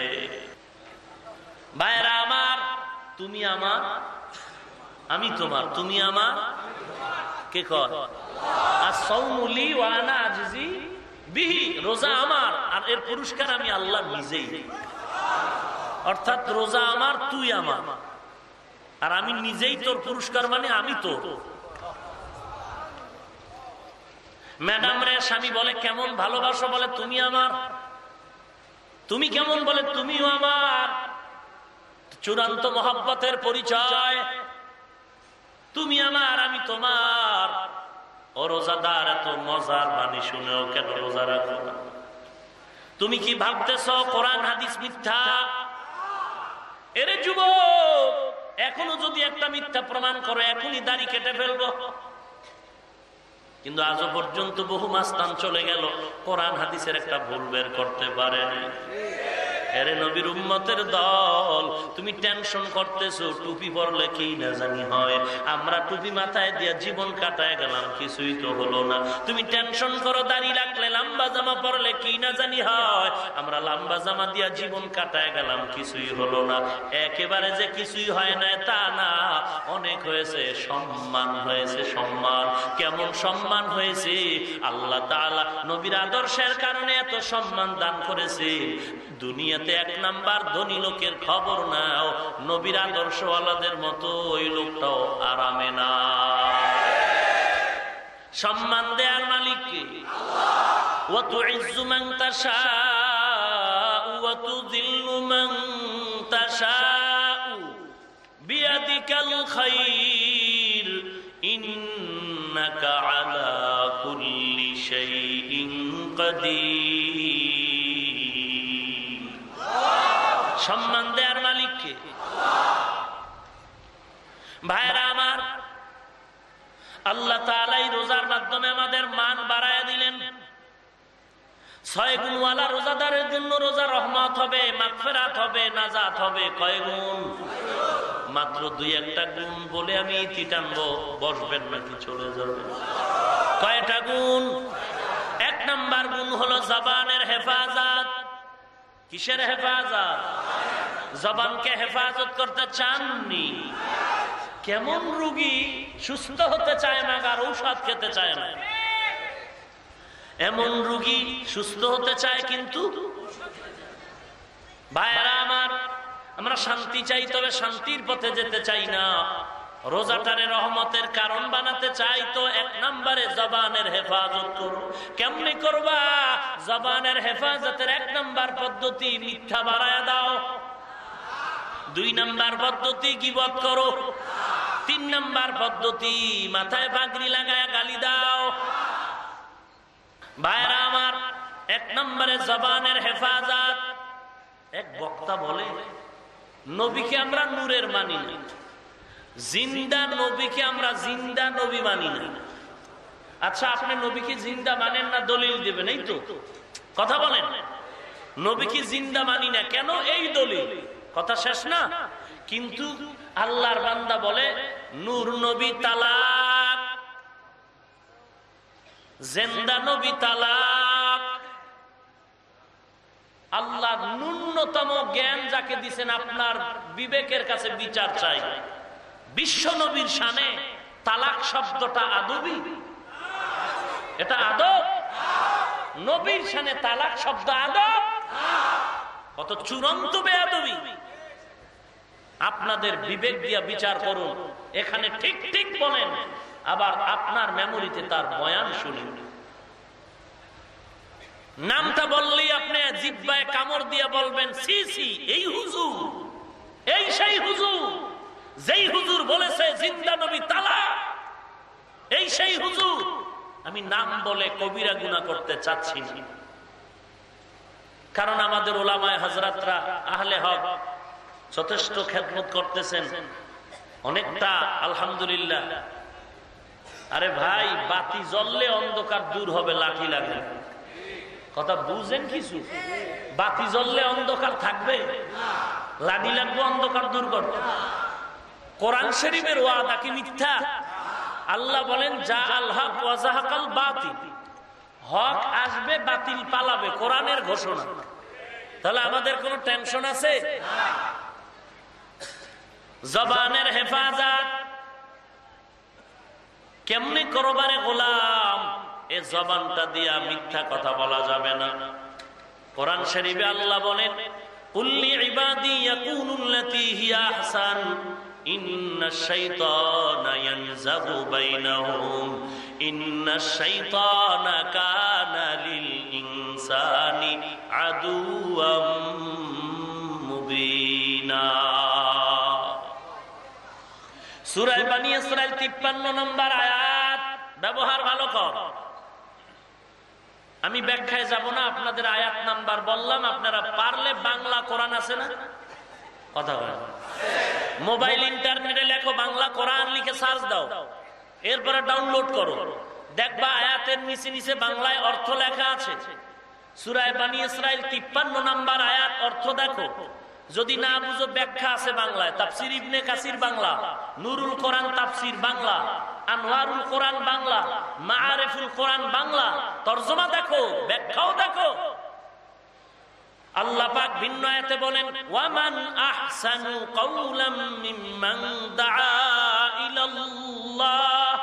भाईरा আমার তুমি আমার আমি তোমার তুমি আমার কে কর আর সৌমুলি ওয়ানা আজিজি বিহি, রোজা আমার, আর এর পুরস্কার আমি আল্লাহ নিজেই। অর্থাৎ রোজা আমার, তুই আমার। আর আমি নিজেই তোর পুরস্কার মানে আমি তো। ম্যাডাম রে, স্বামী বলে, কেমন ভালোবাসো বলে তুমি আমার। তুমি কেমন বলে তুমিও আমার। চূড়ান্ত মহাব্বতের পরিচয়। তুমি আমার, আমি তোমার। ও রোজাদার, এত মজার বাণী শুনেও কেন রোজা রাখো না? তুমি কি ভাবতেছ কোরআন, হাদিস মিথ্যা? এরে যুব এখনও যদি একটা মিথ্যা প্রমাণ করো, এখনই দাড়ি কেটে ফেলব। কিন্তু আজও পর্যন্ত বহু মাস্তান চলে গেল, কোরআন, হাদিসের একটা ভুল বের করতে পারেনি। এরে নবীর উম্মতের দল, তুমি টেনশন করতেছো, টুপি পরলে কি না জানি হয়। আমরা টুপি মাথায় দিয়া জীবন কাটায় গেলাম, কিছুই তো হলো না। তুমি টেনশন করো দাঁড়িয়ে রাখলে লম্বা জামা পরলে কি না জানি হয়। আমরা লম্বা জামা দিয়া জীবন কাটায় গেলাম, কিছুই হলো না। একেবারে যে কিছুই হয় না তা না। অনেক হয়েছে, সম্মান হয়েছে, সম্মান। কেমন সম্মান হয়েছে? আল্লাহ তাআলা নবীর আদর্শের কারণে এত সম্মান দান করেছে। দুনিয়াতে এক নাম্বার ধনী লোকের খবর নাও, নবীর আদর্শওয়ালাদের মতো ওই লোকটাও আরামে না। সম্মান দেয়ার মালিককে। ওয়াতু ইজ্জু মান তাশা ওয়াতু দিল্লু মান তাশা সম্মান দেয়ার মালিককে। ভাইরা আমার, আল্লাহ তালাই রোজার মাধ্যমে আমাদের মান বাড়ায় দিলেন। ছয় রোজাদারের জন্য রোজা রহমত হবে হবে, নাজাত হবে। কয় গুণ? মাত্র দুই একটা গুণ বলে আমি ইতি বসবেন নাকি চলে যাবে কয়টা গুণ? এক নাম্বার গুণ হলো জবানের হেফাজত। কিসের হেফাজত? জবানকে হেফাজত করতে চাননি। কেমন রুগী সুস্থ হতে চায় না আর ঔষধ খেতে চায় না? এমন রুগী সুস্থ হতে চায় কিন্তু ভাইরা আমার, আমরা শান্তি চাই, তবে শান্তির পথে যেতে চাই না। রোজাটারে রহমতের কারণ বানাতে চাই তো এক নম্বরে জবানের হেফাজত করো কেমনি করবা? জবানের হেফাজতের এক নম্বর পদ্ধতি মিথ্যা বাড়ায় দাও। দুই নম্বর পদ্ধতি গিবত করো। তিন নম্বর পদ্ধতি মাথায় পাগড়ি লাগায় গালি দাও। ভাইরা আমার, এক নম্বরে জবানের হেফাজত। এক বক্তা বলে, নবীকে আমরা নূরের মানি না। জিন্দা নবীকে আমরা জিন্দা নবী মানি না। আচ্ছা আপনি নবীকে জিন্দা মানেন না, দলিল দেবেন, এই তো। কথা বলেন। নবীকে জিন্দা মানি না, কেন এই দলিল? কথা শেষ না? কিন্তু আল্লাহর বান্দা বলে, নূর নবী তালাক, জেন্দা নবী তালাক। আল্লাহ ন্যূনতম জ্ঞান যাকে দিচ্ছেন আপনার বিবেকের কাছে বিচার চাই। বিশ্ব নবীর সানে তালাক শব্দটা আদবি? এটা আদব? নবীর সানে তালাক শব্দ আদব? কত চূড়ান্ত বেয়াদবি আপনাদের বিবেক দিয়া বিচার করুন। এখানে ঠিক ঠিক বলেন, আবার আপনার মেমোরিতে তার বয়ান শুনুন। নামটা বললেই আপনি জিব্বায় কামড় দিয়া বলবেন, সি সি, এই হুজুর, এই সেই হুজুর। যেই হুজুর বলেছে, জিন্দা নবী তালা এই সেই হুজুর। আমি নাম বলে কবিরা গুণা করতে চাচ্ছি কারণ আমাদের ওলামায় হাজরাতরা আহলে হক যথেষ্ট খেদমত করতেছেন। অনেকটা আলহামদুলিল্লাহ। আরে ভাই, বাতি জ্বললে অন্ধকার দূর হবে, লাঠি লাগে কথা বুঝেন কিছু? বাতি জ্বললে অন্ধকার থাকবে? লাঠি লাগবে, অন্ধকার দূর করতে। কোরআন শরীফের ওয়াদা কি মিথ্যা? আল্লাহ বলেন, যা আল্লাহ ওয়াজাহাকাল বাতিল। হক আসবে, বাতিল পালাবে, কোরআনের ঘোষণা। তাহলে আমাদের কোনো টেনশন আছে? জবানের হেফাজত। কেমনি করবারে গোলাম? এ জবানটা দিয়া মিথ্যা কথা বলা যাবে না। কোরআন শরীফে আল্লাহ বলেন, কুল্লি ইবাদি ইয়াকুনুল্লাতি হিয়া আহসান। শাইতানা ইয়ানজাগু বাইনাহুম, ইন্না শাইতানা কানা লিল ইনসানি আদুওয়াম মুবিনা। সুরায় বানিয়ে সুরায় তিপ্পান্ন নম্বর আয়াত, ব্যবহার ভালো কর। আমি ব্যাখ্যায় যাব না, আপনাদের আয়াত নাম্বার বললাম, আপনারা পারলে বাংলা কোরআন আছে না? কথা বলে মোবাইল, ইন্টারনেটে লেখো, বাংলা, কোরআন লিখে সার্চ দাও। এরপরে ডাউনলোড করো। দেখবা আয়াতের নিচে নিচে বাংলায় অর্থ লেখা আছে। সুরায় বানি ইসরায়েল তিপ্পান্ন নাম্বার আয়াত অর্থ দেখো। যদি না বুঝো, ব্যাখ্যা আছে বাংলায়। তাফসির ইবনে কাসির বাংলা, নুরুল কোরআন তাফসির বাংলা আনোয়ারুল কোরআন বাংলা, মাআরিফুল কোরআন বাংলা। তর্জমা দেখো, ব্যাখ্যাও দেখো। আল্লাহ পাক ভিন্ন আয়াতে বলেন, ওয়ামান আহসানু কাওলাম মিম্মান দাআ ইলাল্লাহ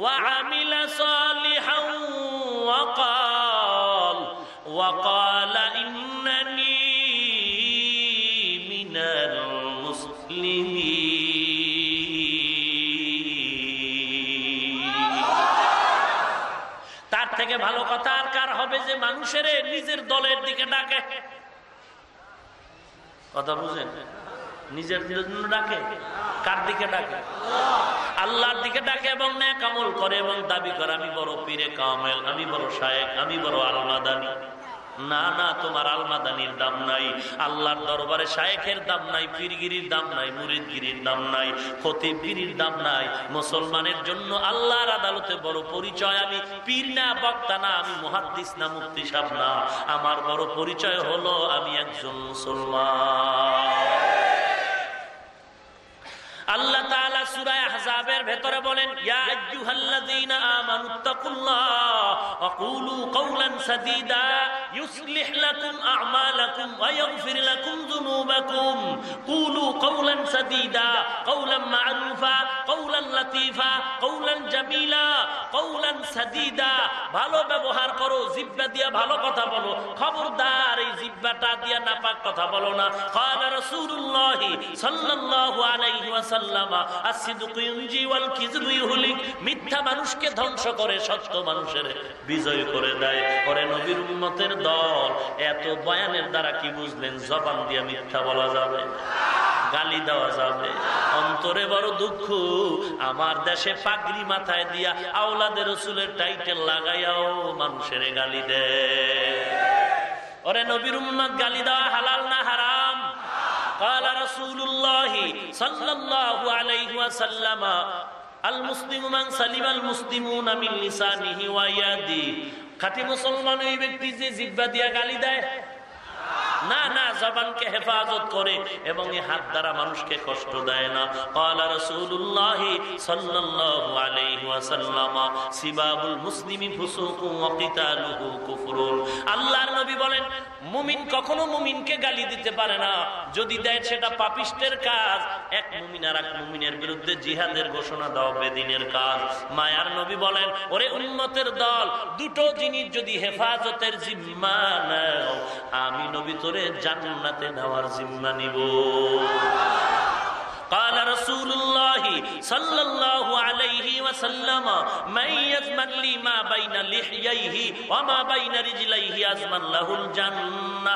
ওয়া আমিলা সালিহান ওয়া ক্বাল, ওয়া ক্বালা মানুষের নিজের দলের দিকে ডাকে। কথা বুঝেন? নিজের জন্য ডাকে, কার দিকে ডাকে? আল্লাহর দিকে ডাকে এবং ন্যাক আমল করে এবং দাবি করে, আমি বড় পীরে কামেল, আমি বড় শায়েক, আমি বড় আলমাদানি। না না, তোমার আলমাদানির দাম নাই, আল্লাহর দরবারে শায়েখের দাম নাই, পীরগিরির দাম নাই, মুরিদগিরির দাম নাই, খতিবগিরির দাম নাই। মুসলমানের জন্য আল্লাহর আদালতে বড় পরিচয়, আমি পীর না, বক্তা না, আমি মহাদ্দিস না মুক্তি সাহ না। আমার বড় পরিচয় হলো আমি একজন মুসলমান। আল্লাহ তাআলা সূরা আহজাবের ভিতরে বলেন, ইয়া আইয়ুহাল্লাযীনা কওলান সাদীদা, ইউসলিহ লাকুম আ'মালাকুম ওয়া লাকুম যুনুবাকুম, কুলু কওলান সাদীদা, কওলান মা'রুফা, কওলান কওলান জামিলা, কওলান সাদীদা, ভালো ব্যবহার করো, জিহ্বা দিয়া ভালো কথা বলো, খবরদার এই জিহ্বাটা দিয়া নাপাক কথা বলো না। ক্বালা রাসূলুল্লাহি সাল্লাল্লাহু আলাইহি মিথ্যা মানুষকে ধ্বংস করে, সত্য মানুষের বিজয় করে দেয়। পরে নবীর উম্মতের দল, এত বয়ানের দ্বারা কি বুঝলেন? জবান দিয়ে মিথ্যা বলা যাবে, গালি দেওয়া যাবে। অন্তরে বড় দুঃখ, আমার দেশে পাগড়ি মাথায় দিয়া আওলাদের রসুলের টাইটেল লাগাইয়াও মানুষের গালি দেয়। ওরে নবীর উম্মত, গালি দেওয়া হালাল না হারাল قال رسول الله صلى الله عليه وسلم المسلم من سلم المسلمون من لسانه ويده খাঁটি মুসলমান ওই ব্যক্তি যে জিব্বা দিয়া গালি দেয় না না, জবানকে হেফাজত করে এবং এই হাত দ্বারা মানুষকে কষ্ট দেয় না। কালা রাসূলুল্লাহ সাল্লাল্লাহু আলাইহি ওয়াসাল্লাম, সিবাবুল মুসলিমি ফুসুকু ওয়া কিতালুহু কুফরুন। আল্লাহর নবী বলেন, মুমিন কখনো মুমিনকে গালি দিতে পারে না। যদি দেয়, সেটা পাপিষ্টের কাজ। এক মুমিন আর এক মুমিনের বিরুদ্ধে জিহাদের ঘোষণা দেওয়া বেদিনের কাজ। মায়ার নবী বলেন, ওরে উন্মতের দল, দুটো জিনিস যদি হেফাজতের জিম্মা নাও, আমি নবী তোরে জান্নাতে নেওয়ার জিম্মা নিব قال رسول الله صلى الله عليه وسلم من يزمن لي ما بين لحييه وما بين رجليه أزمن له الجنة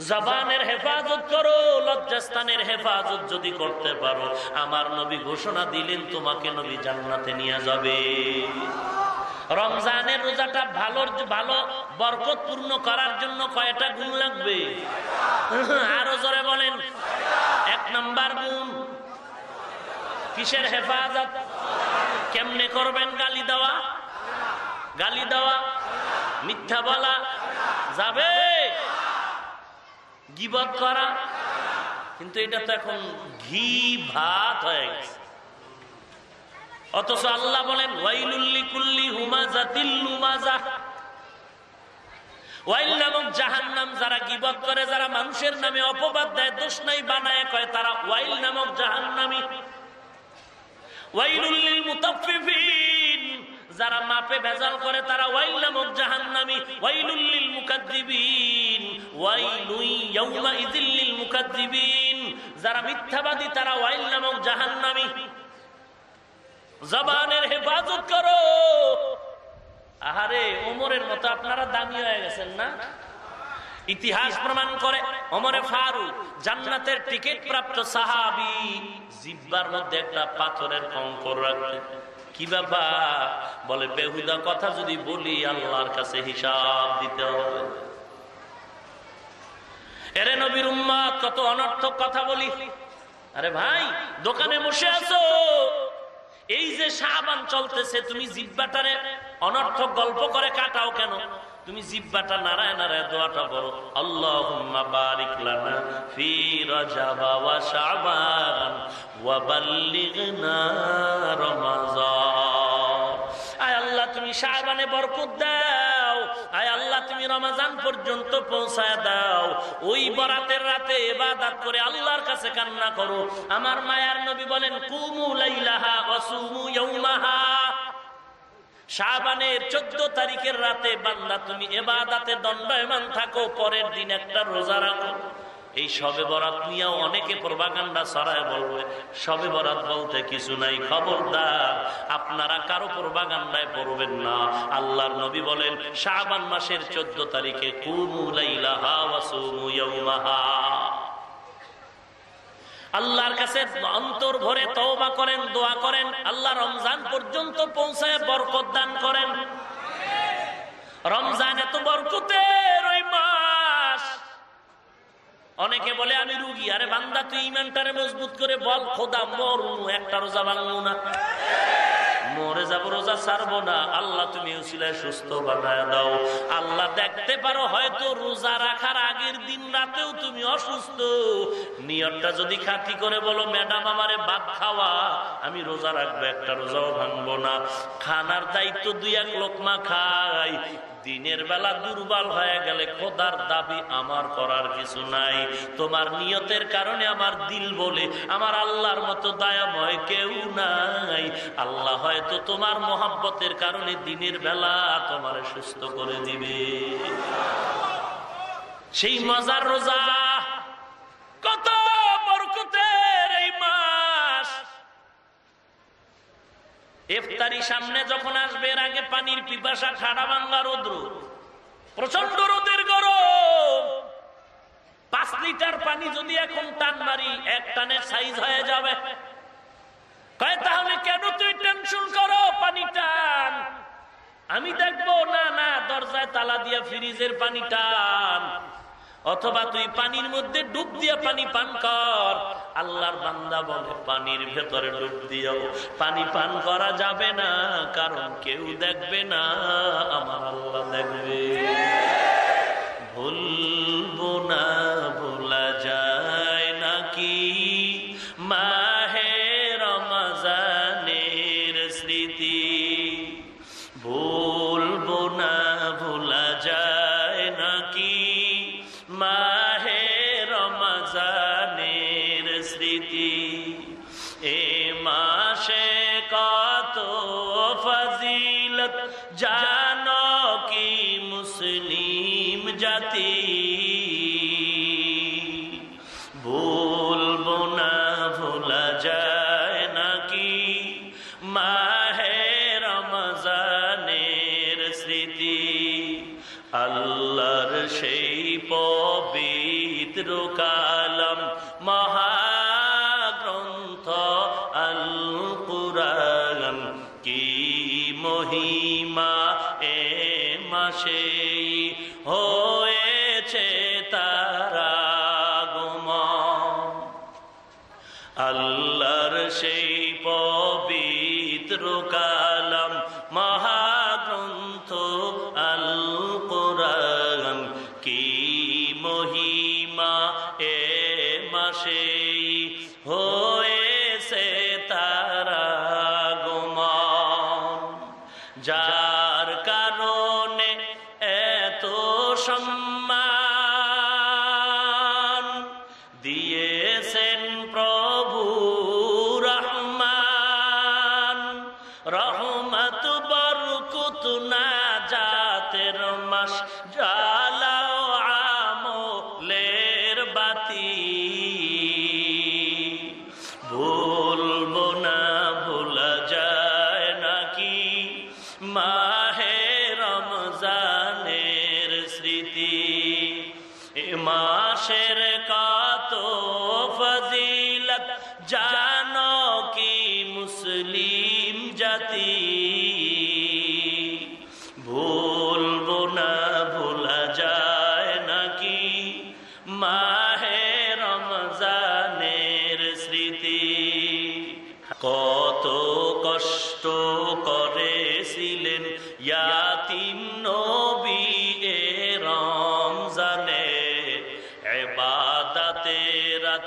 জবানের হেফাজত করো লজ্জাস্থানের হেফাজত যদি করতে পারো আমার নবী ঘোষণা দিলেন তোমাকে নবী জান্নাতে নিয়ে যাবে রমজানের রোজাটা ভালো ভালো বরকতপূর্ণ করার জন্য কয়টা গুণ লাগবে? আরও জোরে বলেন। এক নাম্বার গুণ, কিসের হেফাজত? কেমনে করবেন গালি দেওয়া? গালি দেওয়া, মিথ্যা বলা, যাবে? গিবত করা? কিন্তু এটা তো এখন ঘি ভাত হয়ে গেছে। অথচ আল্লাহ বলেন ওয়াইলুল্লি কুল্লি হুমাজা তিল্লুমাজা ওয়াইল নামক যারা গিবত করে, যারা মানুষের নামে অপবাদ দেয় কয়, তারা ওয়াইল নামক জাহান্নামী। ওয়াইলুল্লিল মুতাফফিফিন, যারা মাপে ভেজাল করে, তারা ওয়াইল নামক ওয়াইলুল্লিল মুকাদ্দিবিন। যারা মিথ্যাবাদী, তারা ওয়াইল নামক জাহান্নামী। জবানের হেফাজত করো। আহারে, ওমরের মতো আপনারা দামি হয়ে গেছেন না? ইতিহাস প্রমাণ করে অমরে ফারুক জান্নাতের টিকিট প্রাপ্ত সাহাবি জিব্বার মধ্যে একটা পাথরের কঙ্কর রাখলেন কি ব্যাপার? বলে, বেহুদা কথা যদি বলি, আল্লাহর কাছে হিসাব দিতে হবে। এরে নবীর উম্মাদ কত অনর্থক কথা বলি। আরে ভাই, দোকানে বসে আছো। এই যে সাবান চলতেছে, তুমি জিব্বাটারে অনর্থক গল্প করে কাটাও কেন? তুমি জিব্বাটা নারায় নারায় দোয়াটা বলো আল্লাহ বারিক ওয়া আয় আল্লাহ, তুমি শাবানে বরকত তুমি রমাজান পর্যন্ত পৌঁছায় দাও। ওই বরাতের রাতে এবাদাত করে আল্লাহর কাছে কান্না করো। আমার মায়ার নবী বলেন, কুমু লাইলাহা অসুমু ইউমাহা সাবানের চোদ্দ তারিখের রাতে বান্দা, তুমি এবাদাতে দণ্ডায়মান থাকো, পরের দিন একটা রোজা রাখো। এই সবে বরাত নিয়েও অনেকে প্রবাগান্ডা ছড়ায় বলবে, সবে বরাত বলতে কিছু নাই, খবরদার। আপনারা কারও প্রবাগান্ডায় পড়বেন না। আল্লাহর নবী বলেন, শাবান মাসের চোদ্দ তারিখে আল্লাহর কাছে অন্তর ভরে তওবা করেন, দোয়া করেন, আল্লাহ রমজান পর্যন্ত পৌঁছায় বরকত দান করেন। রমজান এত বরকতের ওই মাস অনেকে বলে, আমি রুগী। আরে বান্দা, তুই ইমানটারে মজবুত করে বল, খোদা, মরু, একটা রোজা ভাঙবো না। মরে যাব, রোজা ছাড়বো না। আল্লাহ, তুমি সুস্থ বানায় দাও। আল্লাহ, দেখতে পারো, হয়তো রোজা রাখার আগের দিন রাতেও তুমি অসুস্থ। নিয়তটা যদি খাতি করে বলো, ম্যাডাম, আমারে ভাত খাওয়া। আমি রোজা রাখব, একটা রোজাও ভাঙবো না। খানার দায়িত্ব দুই এক লোকমা খাই দিনের বেলা দুর্বল হয়ে গেলে খোদার দাবি আমার করার কিছু নাই। তোমার নিয়তের কারণে আমার দিল বলে, আমার আল্লাহর মতো দয়াময় কেউ নাই। আল্লাহ হয়তো তোমার মহাব্বতের কারণে দিনের বেলা তোমার সুস্থ করে দিবে। সেই মজার রোজা কত ইফতারি সামনে যখন আসবে, এর আগে পানির পিপাসা ঠাডা বাংলা রোদ্র প্রচণ্ড রোদের গরম। পাঁচ লিটার পানি যদি এখন টান মারি, এক টানে সাইজ হয়ে যাবে। তাহলে কেন তুই টেনশন করো, পানি টান। আমি দেখব, না না, দরজায় তালা দিয়া ফ্রিজের পানি টান। অথবা তুই পানির মধ্যে ডুব দিয়া পানি পান কর। আল্লাহর বান্দা বলে, পানির ভেতরে ডুব দিও পানি পান করা যাবে না, কারণ কেউ দেখবে না, আমার আল্লাহ দেখবে। ভুলবো কত ফজিলত জানো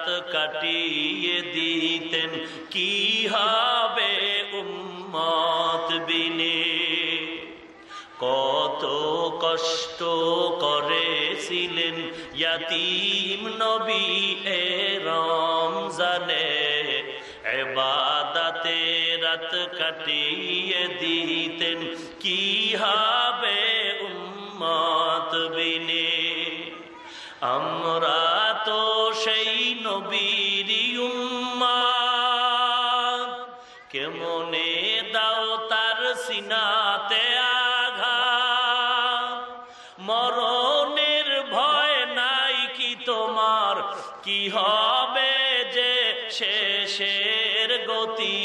রাত কাটিয়ে দিতেন, কি হবে উম্মত বিনে? কত কষ্ট করেছিলেন ইয়াতিম নবী এ রমজানে। এবাদাতে রাত কাটিয়ে দিতেন, কি হবে উম্মত বিনে? আমরা গতি।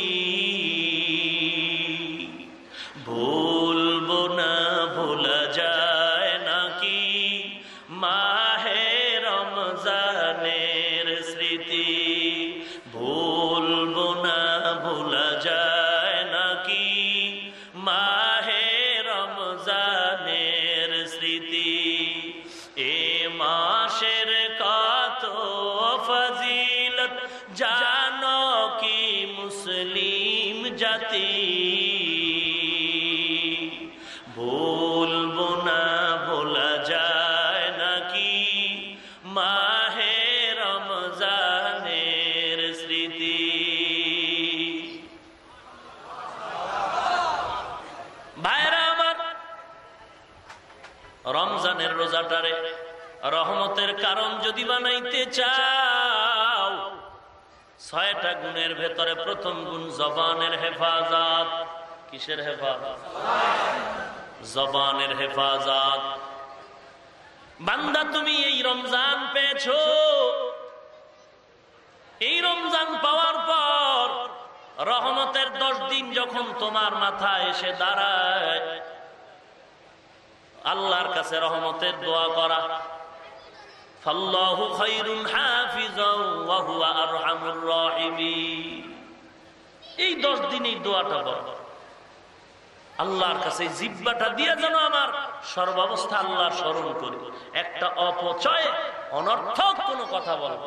ভুলবো রোজাটারে। রহমতের কারণ যদি বানাইতে চাও, ছয়টা গুণের ভেতরে প্রথম গুণ জবানের হেফাজত। কিসের হেফাজত? জবানের হেফাজত। বান্দা, তুমি এই রমজান পেয়েছ। এই রমজান পাওয়ার পর রহমতের দশ দিন যখন তোমার মাথায় এসে দাঁড়ায় আল্লাহর কাছে রহমতের দোয়া করা। এই 10 দিন এই দোয়াটা বল আল্লাহর কাছে জিব্বাটা দিয়ে যেন আমার সর্বাবস্থা আল্লাহর স্মরণ করি। একটা অপচয়, অনর্থক কোনো কথা বলব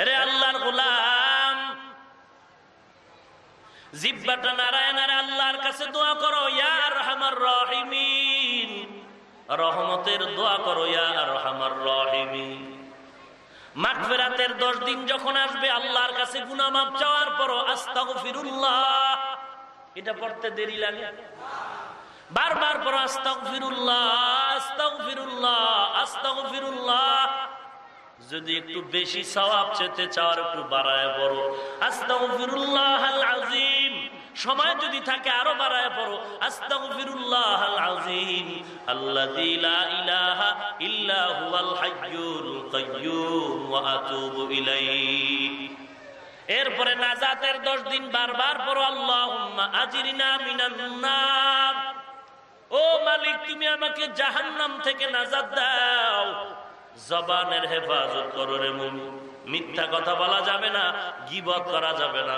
এরে আল্লাহর গোলাম! জিব্বাটা নারায়ণের আল্লাহর কাছে দোয়া করো ইয়ার হামার রহিমিন। রহমতের দোয়া করো ইয়ার হামার রহিমিন। মাগফিরাতের দশ দিন যখন আসবে, আল্লাহর কাছে গুনামাপ চাওয়ার পরও আস্তাগফিরুল্লাহ। এটা পড়তে দেরি লাগে? বারবার পর আস্তাগফিরুল্লাহ আস্তাগফিরুল্লাহ আস্তাগফিরুল্লাহ। যদি একটু বেশি সওয়াব চেতে চাওয়ার একটু বাড়ায় বড় আস্তাগফিরুল্লাহ আল আজিম সময় যদি থাকে আরও বাড়ায় পড়ো। আস্তাগফিরুল্লাহ আল আজিম আল্লাযী লা ইলাহা ইল্লা হুয়াল হাইয়ুল কাইয়্যুম ওয়া আতুবু ইলাইহি। এরপরে নাজাতের দশ দিন বারবার পড়ো, আল্লাহুম্মা আজিরিনা মিনান নার। ও মালিক, তুমি আমাকে জাহান্নাম থেকে নাজাত দাও। জবানের হেফাজত করো রে মুমি। মিথ্যা কথা বলা যাবে না, গিবত করা যাবে না।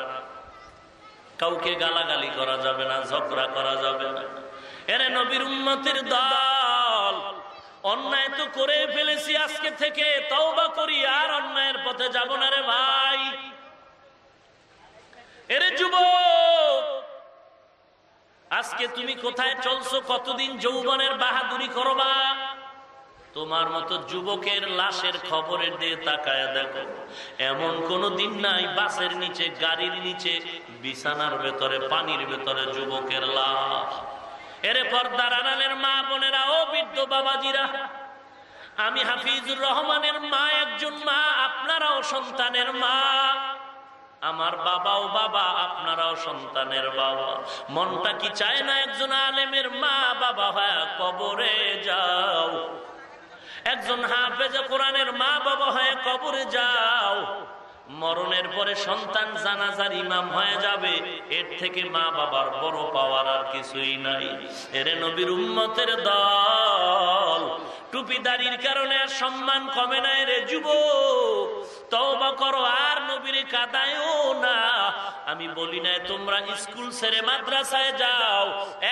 কাউকে গালাগালি করা যাবে না, ঝগড়া করা যাবে না। এরে নবীর উন্নতির দল, অন্যায় তো করে ফেলেছি আজকে থেকে, তওবা করি আর অন্যায়ের পথে যাব না রে ভাই। এরে যুবক, আজকে তুমি কোথায় চলছো, কতদিন যৌবনের বাহাদুরি করবা? তোমার মতো যুবকের লাশের খবরের দিয়ে তাকায় দেখো, এমন কোন দিন নাই বাসের নিচে, গাড়ির নিচে, বিছানার ভেতরে, পানির ভেতরে যুবকের লাশ। এরে পর্দার আড়ালের মা বোনেরা, ও বৃদ্ধ বাবাজিরা, আমি হাফিজুর রহমানের মা, একজন মা, আপনারাও সন্তানের মা। আমার বাবাও বাবা, আপনারাও সন্তানের বাবা। মনটা কি চায় না একজন আলেমের মা? বাবা হয়, কবরে যাও। একজন হাফেজে কোরআনের মা বাবা হয়ে কবরে যাও। মরণের পরে সন্তান জানাজার ইমাম হয়ে যাবে। এর থেকে মা বাবার বড় পাওয়ার আর কিছুই নাই। এরে নবীর উম্মতের দল। টুপিদারির কারণে আর সম্মান কমে নাই রে যুব তওবা করো, আর নবীর কাদায়ও না। আমি বলি না তোমরা স্কুল ছেড়ে মাদ্রাসায় যাও।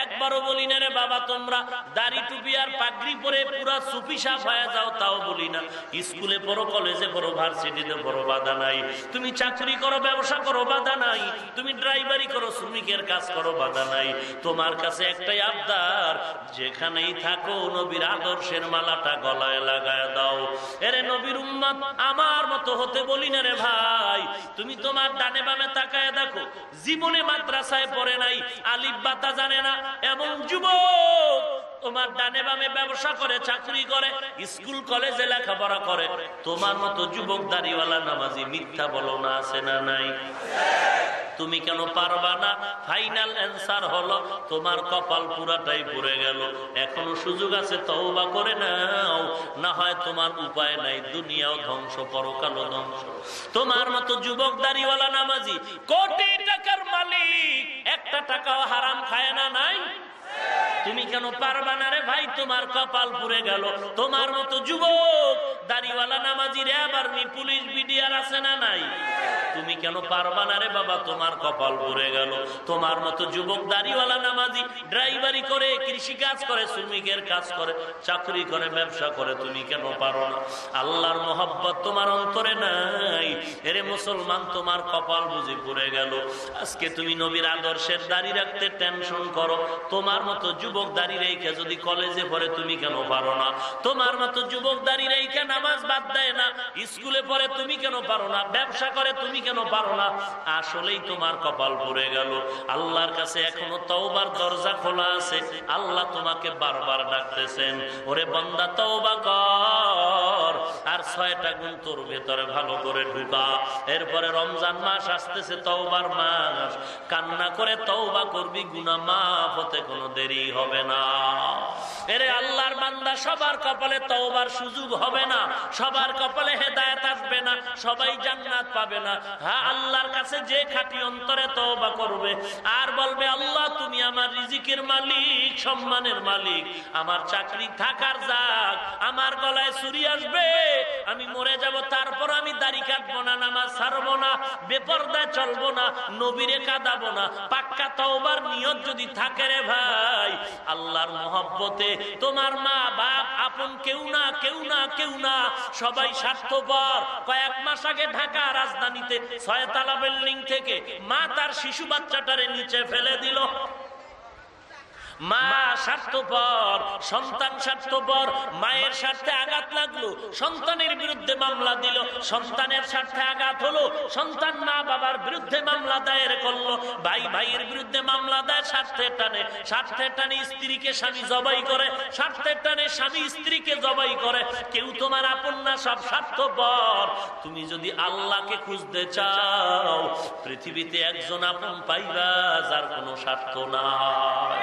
একবারও বলি না রে বাবা, তোমরা দাড়ি টুপি আর পাগড়ি পরে পুরা সুপি সাফ হয়ে যাও। তাও বলি না। স্কুলে পড়ো, কলেজে পড়ো, ভার্সিটিতে পড়ো, বাধা নাই। তুমি চাকরি করো, ব্যবসা করো, বাধা নাই। তুমি ড্রাইভারি করো, শ্রমিকের কাজ করো, বাধা নাই। তোমার কাছে একটাই আবদার, যেখানেই থাকো, নবীর আদর্শের মালাটা গলায় লাগায় দাও। এরে নবীর উম্মত, আমার মতো হতে বলি না রে ভাই। তুমি তোমার ডানে বামে তাকায় দেখো জীবনে মাদ্রাসায় পড়ে নাই আলিফ বাতা জানে না এবং যুবক তোমার ডানে বামে ব্যবসা করে, চাকরি করে, স্কুল, কলেজে লেখাপড়া করে। তোমার মতো যুবক দাড়িওয়ালা নামাজি মিথ্যা বলো না, আছে না নাই? তুমি কেন পারবা না? ফাইনাল অ্যান্সার হলো, তোমার কপাল পুরাটাই পড়ে গেল। এখনও সুযোগ আছে, তওবা করে নাও। না হয় তোমার উপায় নাই, দুনিয়াও ধ্বংস করো পরকালও ধ্বংস। তোমার মতো যুবক দাড়িওয়ালা নামাজি কোটি টাকার মালিক, একটা টাকাও হারাম খায় না, নাই? তুমি কেন পারবা না রে ভাই? তোমার কপাল পুড়ে গেল। তোমার মতো যুবক, দাড়িওয়ালা র্যাব আর্মি, পুলিশ, বিডিআর আছে না নাই? তুমি কেন পারবা না রে বাবা? তোমার কপাল পুড়ে গেল। তোমার মতো যুবক, দাড়িওয়ালা নামাজি, ড্রাইভারি করে, কৃষি কাজ করে, শ্রমিকের কাজ করে, চাকরি করে, ব্যবসা করে, তুমি কেন পারো না? আল্লাহর মোহাব্বত তোমার অন্তরে নাই। এরে মুসলমান, তোমার কপাল বুঝে পড়ে গেল। আজকে তুমি নবীর আদর্শের দাড়ি রাখতে টেনশন করো। তোমার মতো যুবক দাড়ি রেখে যদি কলেজে পড়ে তুমি কেন পারো না? তোমার মতো যুবক দাড়ি রেখে নামাজ বাদ দেয় না, স্কুলে পড়ে তুমি কেন পারো না, ব্যবসা করে তুমি কেন পারো না? আসলেই তোমার কপাল পড়ে গেল। আল্লাহর কাছে এখনও তওবার দরজা খোলা আছে। আল্লাহ তোমাকে বারবার ডাকতেছেন, ওরে বন্দা, তওবা কর, আর ছয়টা গুণ তোর ভেতরে ভালো করে ঢুকা। এরপরে রমজান মাস আসতেছে, তওবার মাস। কান্না করে তওবা করবি গুনা মাফ হতে কোনো দেরি হবে না। এরে আল্লাহর বান্দা, সবার কপালে তওবার সুযোগ হবে না, সবার কপালে হেদায়েত আসবে না, সবাই জান্নাত পাবে না। হ্যাঁ আল্লাহর কাছে যে খাঁটি অন্তরে তওবা করবে, আর বলবে, আল্লাহ, তুমি আমার রিজিকের মালিক, সম্মানের মালিক। আমার চাকরি থাকার যাক, আমার গলায় চুরি আসবে, আমি মরে যাব, তারপর আমি দাড়ি কাটবো না, নামাজ ছাড়বো না, বেপরদায় চলবো না, নবীরে কাঁদাবো না। পাক্কা তওবার নিয়ত যদি থাকে রে ভাই, আল্লাহর মহব্বতে তোমার মা, বাপ, আপন কেউ না কেউ না কেউ না। সবাই স্বার্থপর। কয়েক মাস আগে ঢাকা রাজধানীতে ছয়তলা বিল্ডিং থেকে মা তার শিশু বাচ্চাটারে নিচে ফেলে দিল। মা স্বার্থপর, সন্তান স্বার্থপর, মায়ের স্বার্থে আঘাত লাগল, সন্তানের বিরুদ্ধে মামলা দিল, সন্তানের স্বার্থে আঘাত হলো, সন্তান মা বাবার বিরুদ্ধে মামলা দায়ের করল, ভাই ভাইয়ের বিরুদ্ধে মামলা দেয় স্বার্থের টানে স্বার্থের টানে স্ত্রীকে স্বামী জবাই করে স্বার্থের টানে স্বামী স্ত্রীকে জবাই করে, কেউ তোমার আপন না, সব স্বার্থপর। তুমি যদি আল্লাহকে খুঁজতে চাও, পৃথিবীতে একজন আপন পাইবা, যার কোনো স্বার্থ নাই।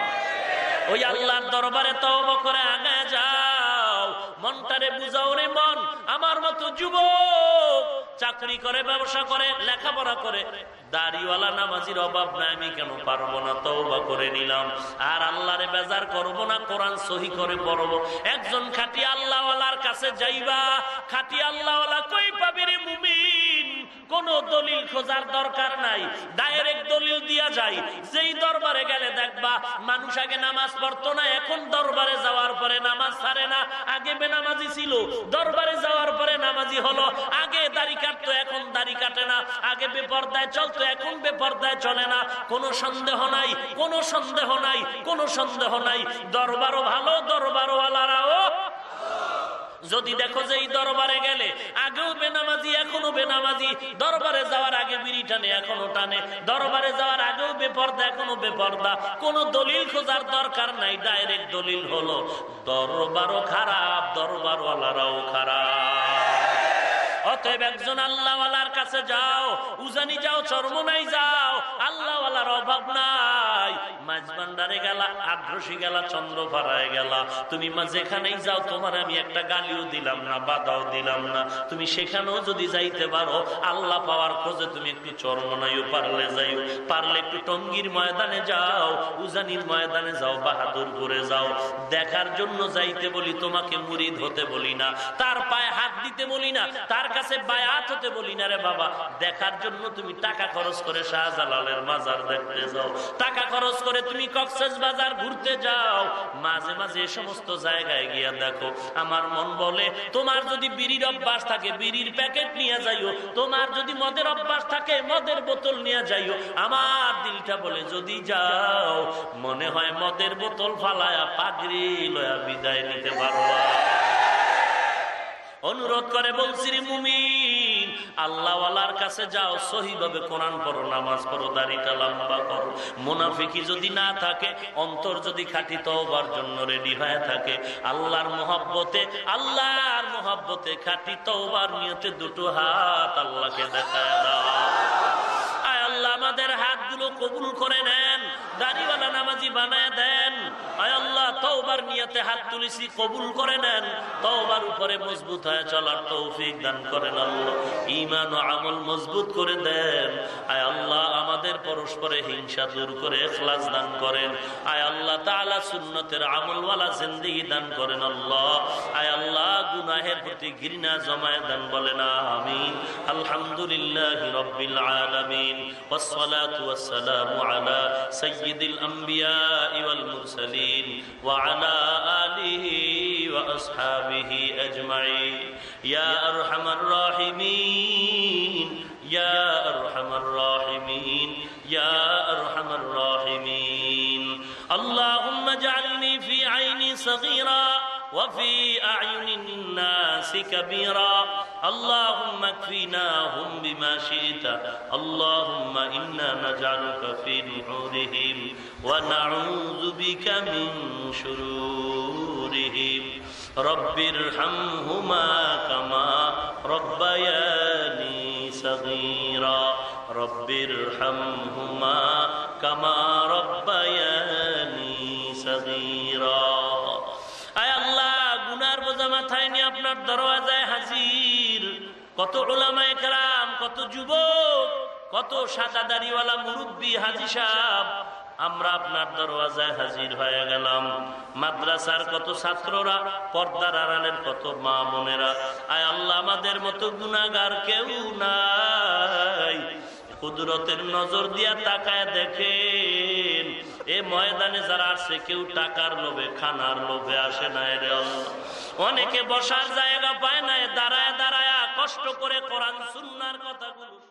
ওই আল্লাহর দরবারে তওবা করে আগে যাও। মনটারে বুঝাও রে মন। আমার মতো যুবক চাকরি করে, ব্যবসা করে, লেখাপড়া করে। দাড়িওয়ালা নামাজির অভাব নাই, আমি কেন পারব না? তওবা করে নিলাম। আর আল্লাহরে বেজার করব না, কোরআন সহি করে পড়ব। একজন খাটি আল্লাহওয়ালার কাছে যাইবা, খাটি আল্লাহওয়ালা কই পাবি রে মুমিন? কোন দলিল খোঁজার দরকার নাই। ডাইরেক্ট দলিল দিয়া যায় যেই দরবারে গেলে দেখবা, মানুষ আগে নামাজ পড়তো না, এখন দরবারে যাওয়ার পরে নামাজ ছাড়ে না। আগে বেনামাজি ছিল, দরবারে যাওয়ার পরে নামাজি হলো। আগে দাড়ি কাটতো, এখন দাড়ি কাটে না। আগে বেপর্দায় চলতো, এখন বেপর্দায় চলে না। কোনো সন্দেহ নাই, কোনো সন্দেহ নাই, কোনো সন্দেহ নাই। দরবারও ভালো দরবারও আলারাও যদি দেখো যে এই দরবারে গেলে, আগেও বেনামাজি, এখনও বেনামাজি, দরবারে যাওয়ার আগে বিড়ি টানে, এখনও টানে, দরবারে যাওয়ার আগেও বেপর্দা, এখনও বেপর্দা, কোন দলিল খোঁজার দরকার নাই, ডাইরেক্ট দলিল হলো, দরবারও খারাপ, দরবারওয়ালারাও খারাপ। অতএব একজন আল্লাহওয়ালার কাছে যাও, উজানি যাও, চরমনাই যাও, আল্লাহওয়ালার অভাব নাই। মাঝবান্ডারে গেলা আগ্রসী গেলা, চন্দ্রপাড়ায় গেলা। তুমি যেখানেই যাও, তোমার আমি একটা গালিও দিলাম না, বাধাও দিলাম না। তুমি সেখানেও যদি যাইতে পারো, আল্লাহ পাওয়ার খোঁজে তুমি একটু চরমনাইও পারলে যাইও। পারলে একটু টঙ্গির ময়দানে যাও, উজানির ময়দানে যাও বাহাদুর বাহাদুরপুরে যাও। দেখার জন্য যাইতে বলি, তোমাকে মুরিদ হতে বলি না। তার পায়ে হাত দিতে বলি না, তার কাছে বায়াত হতে বলি না রে বাবা। দেখার জন্য তুমি টাকা খরচ করে শাহজালালের মাজার দেখতে যাও। টাকা খরচ করে তুমি কক্সেস বাজার ঘুরতে যাও। মাঝে মাঝে সমস্ত জায়গায় গিয়া দেখো, আমার মন বলে, তোমার যদি বিড়ির অভ্যাস থাকে, বিড়ির প্যাকেট নিয়ে যাইও। তোমার যদি মদের অভ্যাস থাকে, মদের বোতল নিয়ে যাইও। আমার দিলটা বলে, যদি যাও। মনে হয় মদের বোতল ফালায়া পাগড়ি লয়া বিদায় নিতে পারবা অনুরোধ করে বলছি মুমিন, আল্লাহওয়ালার কাছে যাও, সহিভাবে কোরআন পড়ো, নামাজ পড়ো, দাড়িটা লম্বা করো। মুনাফিকি যদি না থাকে, অন্তর যদি খাটি, তওবার জন্য রেডি হয়ে থাকে। আল্লাহর মোহাব্বতে আল্লাহর মোহাব্বতে খাটি, তওবার নিয়তে দুটো হাত আল্লাহকে দেখায় দাও। আল্লাহ, আমাদের হাতগুলো কবুল করে নেন, দাড়িওয়ালা নামাজি বানায় দেন। আয় আল্লাহ তওবার নিয়তে হাত তুলেছি কবুল করে নেন তওবার উপরে মজবুত হয়ে চলার তৌফিক দান করেন আল্লাহ ইমান ও আমল মজবুত করে দেন আয় আল্লাহ আমাদের পরস্পরে হিংসা দূর করে এখলাস দান করেন আয় আল্লাহ তাআলা সুন্নতের আমলওয়ালা জিন্দেগি দান করেন আল্লাহ আয় আল্লাহ গুনাহের প্রতি ঘৃণা জমায় দান বলেন আমিন আলহামদুলিল্লাহ রব্বিল আলামিন والصلاة والسلام على سيد الأنبياء والمرسلين وعلى آله وأصحابه أجمعين. يا أرحم الراحمين. يا أرحم الراحمين. يا أرحم الراحمين. اللهم اجعلني في عيني صغيرا. وفي أعين الناس كبيرا. اللهم اكفناهم بما شئت. اللهم إنا نجعلك في نحورهم ونعوذ بك من شرورهم. رب ارحمهما كما ربياني صغيرا. رب ارحمهما كما ربياني দরওয়াজায় হাজির। কত ওলামায় কালাম কত যুবক, কত সাদা দাড়িওয়ালা মুরব্বী হাজি সাহ আমরা আপনার দরওয়াজায় হাজির হয়ে গেলাম। মাদ্রাসার কত ছাত্ররা, পর্দার আড়ালের কত মা বোনেরা। আয় আল্লাহ, আমাদের মতো গুনাগার কেউ নাই। কুদরতের নজর দিয়া তাকায় দেখেন, এ ময়দানে যারা আসছে কেউ টাকার লোভে, খানার লোভে আসে না এর অনেকে বসার জায়গা পায় না দাঁড়ায় দাঁড়ায় কষ্ট করে কোরআন, সুন্নার কথাগুলো